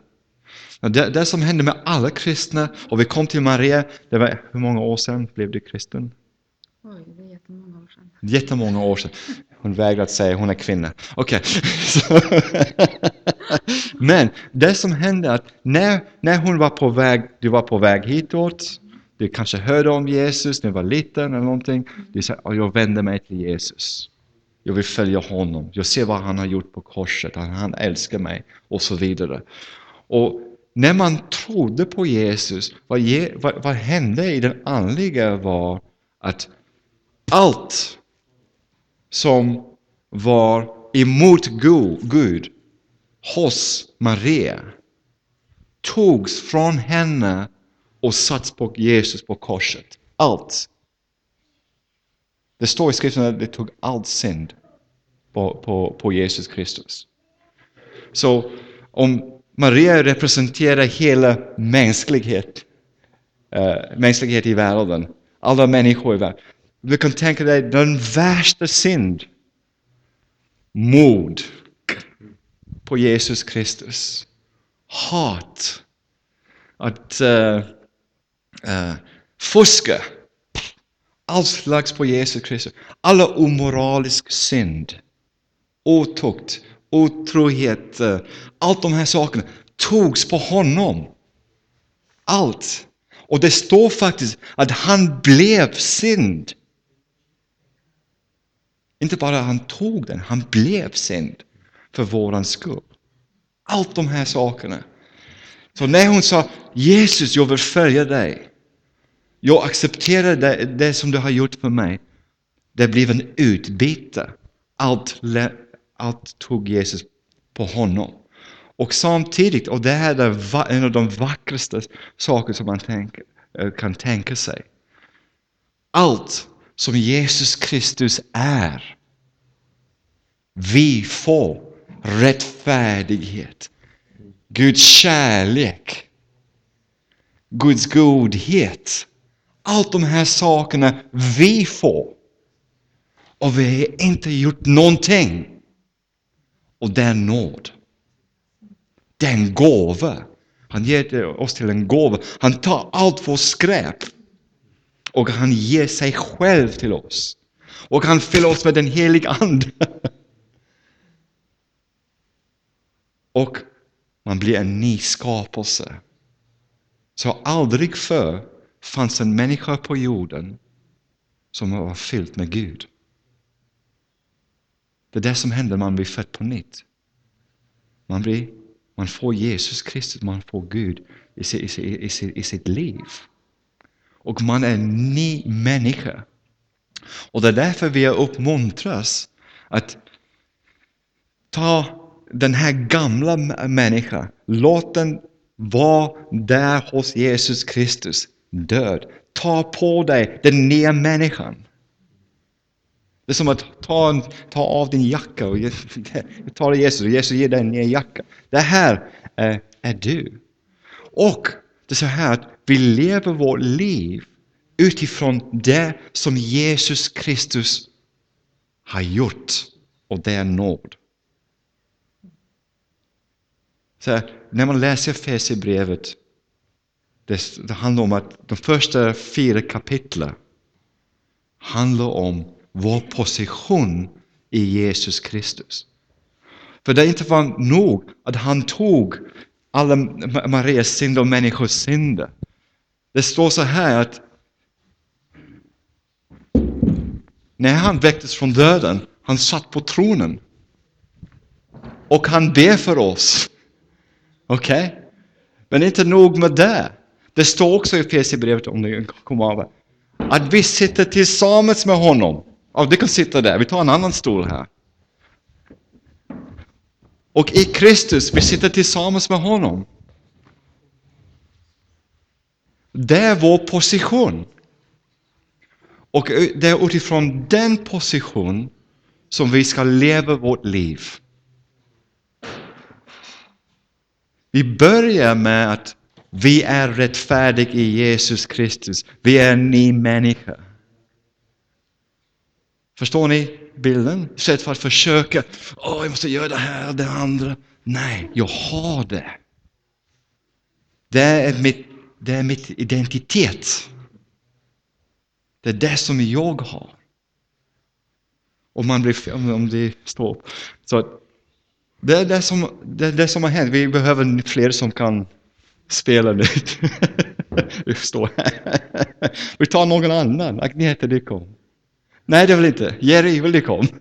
Det, det som hände med alla kristna, och vi kom till Maria, det var hur många år sedan blev du kristen? Oj, det är jättemånga år sedan. Jättemånga år sedan. Hon vägrar att säga hon är kvinna. Okej. Okay. [LAUGHS] Men det som hände att när, när hon var på väg, du var på väg hitåt, du kanske hörde om Jesus när du var liten eller någonting. Du sa, jag vänder mig till Jesus. Jag vill följa honom. Jag ser vad han har gjort på korset. Han, han älskar mig och så vidare. Och när man trodde på Jesus, vad, vad, vad hände i den andliga var att allt som var emot Gud hos Maria togs från henne och satts på Jesus på korset. Allt. Det står i skriften att det tog allt synd på, på, på Jesus Kristus. Så om Maria representerar hela mänsklighet, äh, mänsklighet i världen, alla människor i världen. Du kan tänka dig den värsta synd, mord på Jesus Kristus, hat, att uh, uh, fuska, allt slags på Jesus Kristus, alla omoralisk synd, otukt, otrohet, uh, allt de här sakerna togs på honom. Allt. Och det står faktiskt att han blev synd. Inte bara han tog den, han blev synd för våran skull. Allt de här sakerna. Så när hon sa Jesus, jag vill följa dig. Jag accepterar det, det som du har gjort för mig. Det blev en utbyte. Allt, allt tog Jesus på honom. Och samtidigt, och det här är en av de vackraste saker som man tänk, eh, kan tänka sig. Allt som Jesus Kristus är, vi får rättfärdighet, Guds kärlek, Guds godhet. Allt de här sakerna vi får. Och vi har inte gjort någonting. Och det är nåd. Det är en gåva. Han ger oss till en gåva. Han tar allt vårt skräp och han ger sig själv till oss. Och han fyller oss med den heliga Ande. [LAUGHS] Och man blir en ny skapelse. Så aldrig förr fanns en människa på jorden som var fylld med Gud. Det är det som händer när man blir född på nytt. Man, blir, man får Jesus Kristus, man får Gud i, i, i, i sitt liv. Och man är en ny människa. Och det är därför vi uppmuntras att ta den här gamla människan, låt den vara där hos Jesus Kristus, död. Ta på dig den nya människan. Det är som att ta, en, ta av din jacka och [LAUGHS] ta det Jesus och Jesus ger dig en ny jacka. Det här är, är du. Och det är så här att vi lever vårt liv utifrån det som Jesus Kristus har gjort och det är nåd. Så när man läser Efesierbrevet, det, det handlar om att de första fyra kapitlen handlar om vår position i Jesus Kristus. För det inte var nog att han tog alla Marias synder och människors synder. Det står så här att när han väcktes från döden, han satt på tronen. Och han ber för oss. Okej? Okay? Men inte nog med det. Det står också i Efesierbrevet, om ni kommer av att vi sitter tillsammans med honom. Ja, du kan sitta där, vi tar en annan stol här. Och i Kristus, vi sitter tillsammans med honom. Det är vår position. Och det är utifrån den position som vi ska leva vårt liv. Vi börjar med att vi är rättfärdiga i Jesus Kristus. Vi är en ny människa. Förstår ni bilden? Istället för att försöka, åh jag måste göra det här och det andra. Nej, jag har det. Det är mitt, det är mitt identitet. Det är det som jag har. Och man blir, om det står så det är det som, det är det som har hänt. Vi behöver fler som kan spelen ut. [LAUGHS] Vi förstår. [LAUGHS] Vi tar någon annan. Agneta, du kom. Nej, det vill inte. Jerry, vill du kom? [LAUGHS]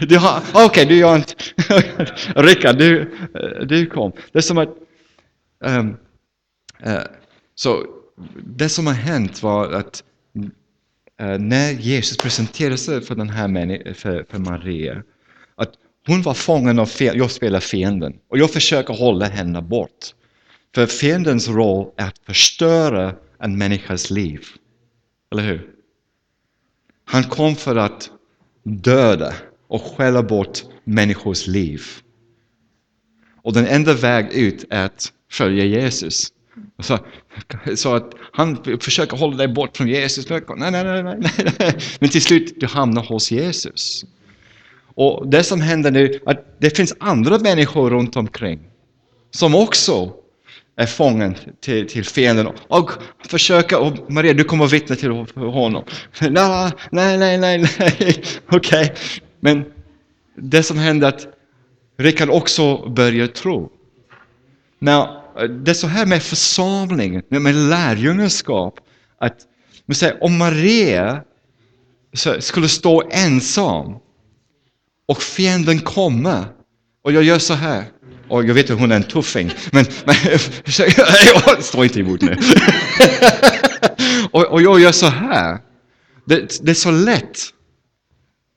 Du har, ah, okej, okay, du gör inte. Rickard, du, eh, du kom. Det är som att, um, uh, så det som har hänt var att uh, när Jesus presenterade sig för den här för, för Maria, att hon var fången av fel, jag spelar fienden och jag försöker hålla henne bort. För fiendens roll är att förstöra en människas liv. Eller hur? Han kom för att döda och skälla bort människors liv. Och den enda väg ut är att följa Jesus. Så, så att han försöker hålla dig bort från Jesus. Nej, nej, nej, nej, nej. Men till slut du hamnar hos Jesus. Och det som händer nu, att det finns andra människor runt omkring som också är fången till, till fienden och försöka, och Maria du kommer att vittna till honom. Nej, nej, nej, nej, [LAUGHS] okej. Okay. Men det som händer att Rickard också börjar tro. Now, det är så här med församling, med lärjungaskap, att om Maria skulle stå ensam och fienden kommer och jag gör så här. Och jag vet att hon är en tuffing, men, men [LAUGHS] jag står inte emot nu. [LAUGHS] och, och jag gör så här. Det, det är så lätt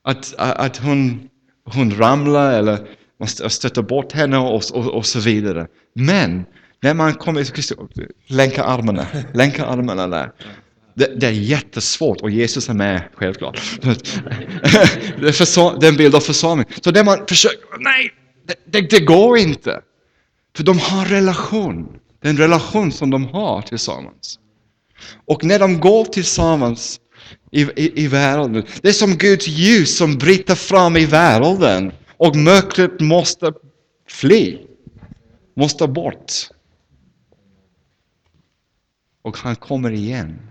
att, att hon, hon ramlar eller man stöter bort henne och, och, och så vidare. Men när man kommer till länka armarna, länka armarna där. Det, det, är jättesvårt och Jesus är med, självklart. [LAUGHS] det är en bild av församling. Så det man försöker, nej, det, det, det, går inte. För de har relation. Det är en relation som de har tillsammans. Och när de går tillsammans i, i, i världen, det är som Guds ljus som bryter fram i världen. Och mörkret måste fly, måste bort. Och han kommer igen.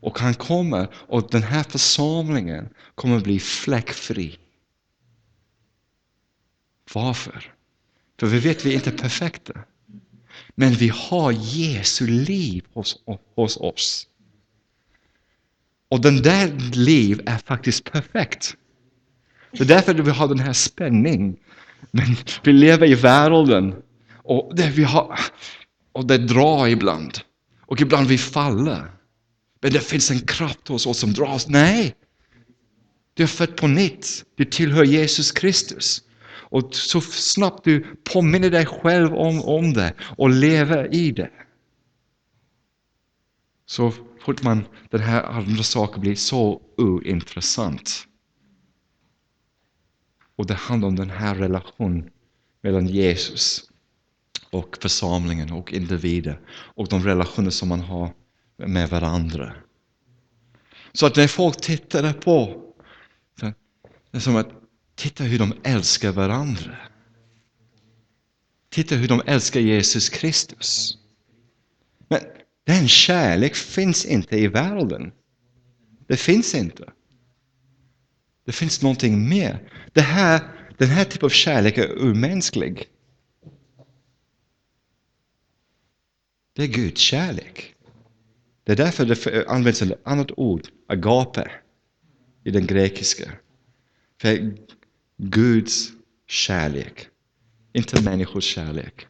Och han kommer, och den här församlingen kommer bli fläckfri. Varför? För vi vet att vi inte är perfekta. Men vi har Jesu liv hos, hos oss. Och den där liv är faktiskt perfekt. Det är därför vi har den här spänningen. Men vi lever i världen och det, vi har, och det drar ibland. Och ibland vi faller. Men det finns en kraft hos oss som drar oss. Nej! Du är född på nytt. Du tillhör Jesus Kristus. Och så snabbt du påminner dig själv om, om det och lever i det. Så fort man, den här andra saken blir så ointressant. Och det handlar om den här relationen mellan Jesus och församlingen och individer och de relationer som man har med varandra. Så att när folk tittar på, det är som att titta hur de älskar varandra. Titta hur de älskar Jesus Kristus. Men den kärlek finns inte i världen. Det finns inte. Det finns någonting mer. Det här, den här typen av kärlek är omänsklig. Det är Guds kärlek. Det är därför det används ett annat ord, agape, i den grekiska. För Guds kärlek, inte människors kärlek.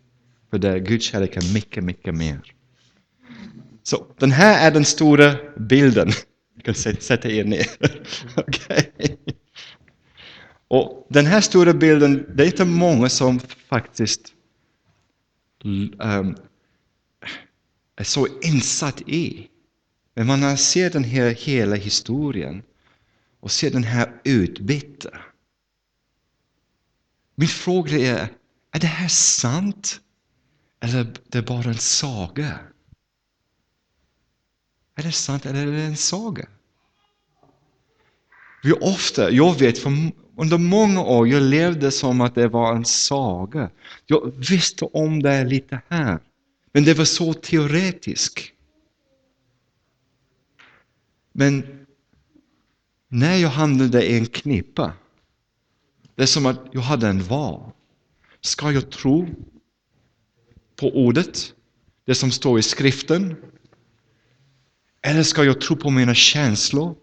För det, Guds kärlek är mycket, mycket mer. Så den här är den stora bilden. Jag kan sätta er ner. [LAUGHS] okay. Och den här stora bilden, det är inte många som faktiskt um, är så insatt i. Men man ser den här hela historien och ser den här utbytet. Min fråga är, är det här sant? Eller är det bara en saga? Är det sant eller är det en saga? Vi ofta, jag vet för under många år, jag levde som att det var en saga. Jag visste om det lite här. Men det var så teoretiskt. Men när jag hamnade i en knippa, det är som att jag hade en val. Ska jag tro på ordet, det som står i skriften? Eller ska jag tro på mina känslor,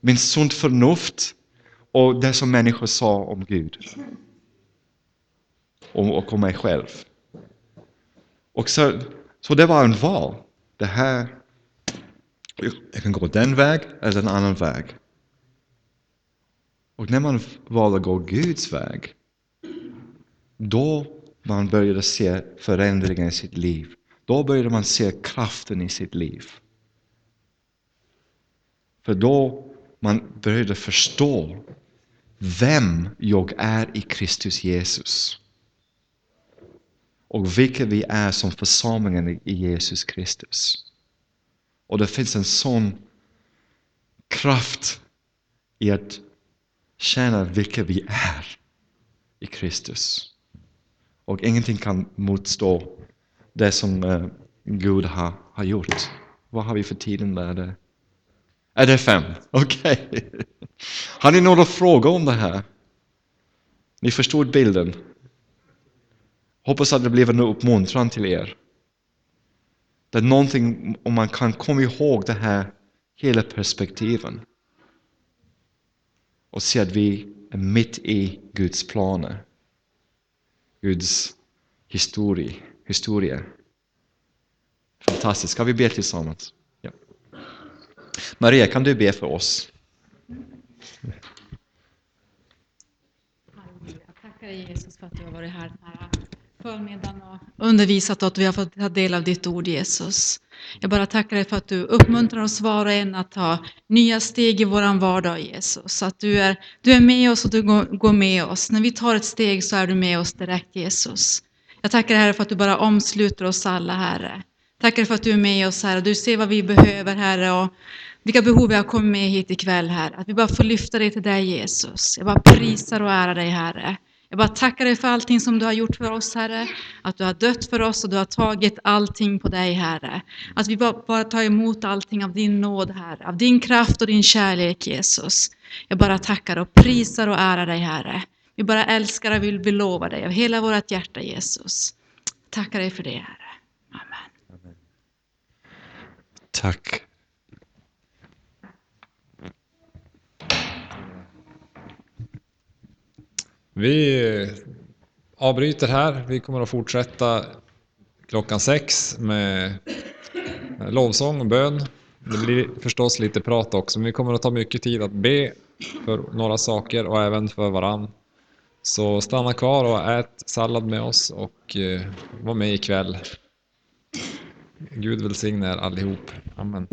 min sunt förnuft och det som människor sa om Gud? Och, om mig själv. Och så, så det var en val. Det här, jag kan gå den väg eller en annan väg. Och när man valde att gå Guds väg, då man började se förändringen i sitt liv. Då började man se kraften i sitt liv. För då man började förstå vem jag är i Kristus Jesus och vilka vi är som församlingen i Jesus Kristus. Och det finns en sån kraft i att känner vilka vi är i Kristus. Och ingenting kan motstå det som uh, Gud har, har gjort. Vad har vi för tiden där? Det? Är det fem? [LAUGHS] Okej. Okay. Har ni några frågor om det här? Ni förstod bilden? Hoppas att det blev en uppmuntran till er. Det är någonting, om man kan komma ihåg det här hela perspektiven. Och se att vi är mitt i Guds planer. Guds historia. historia. Fantastiskt. Ska vi be tillsammans? Ja. Maria, kan du be för oss? Jag tackar Jesus för att du har varit här förmiddagen och undervisat och att vi har fått ta del av ditt ord Jesus. Jag bara tackar dig för att du uppmuntrar oss var och en att ta nya steg i våran vardag Jesus. Att du är, du är med oss och du går med oss. När vi tar ett steg så är du med oss direkt Jesus. Jag tackar dig Herre för att du bara omsluter oss alla Herre. Tackar för att du är med oss Herre. Du ser vad vi behöver Herre och vilka behov vi har kommit med hit ikväll Herre. Att vi bara får lyfta dig till dig Jesus. Jag bara prisar och ärar dig Herre. Jag bara tackar dig för allting som du har gjort för oss, Herre. Att du har dött för oss och du har tagit allting på dig, Herre. Att vi bara, bara tar emot allting av din nåd, Herre. Av din kraft och din kärlek, Jesus. Jag bara tackar och prisar och ärar dig, Herre. Vi bara älskar och vill belova dig av hela vårt hjärta, Jesus. Tackar dig för det, Herre. Amen. Amen. Tack Vi avbryter här. Vi kommer att fortsätta klockan sex med lovsång och bön. Det blir förstås lite prat också, men vi kommer att ta mycket tid att be för några saker och även för varann. Så stanna kvar och ät sallad med oss och eh, var med ikväll. Gud välsigne er allihop. Amen.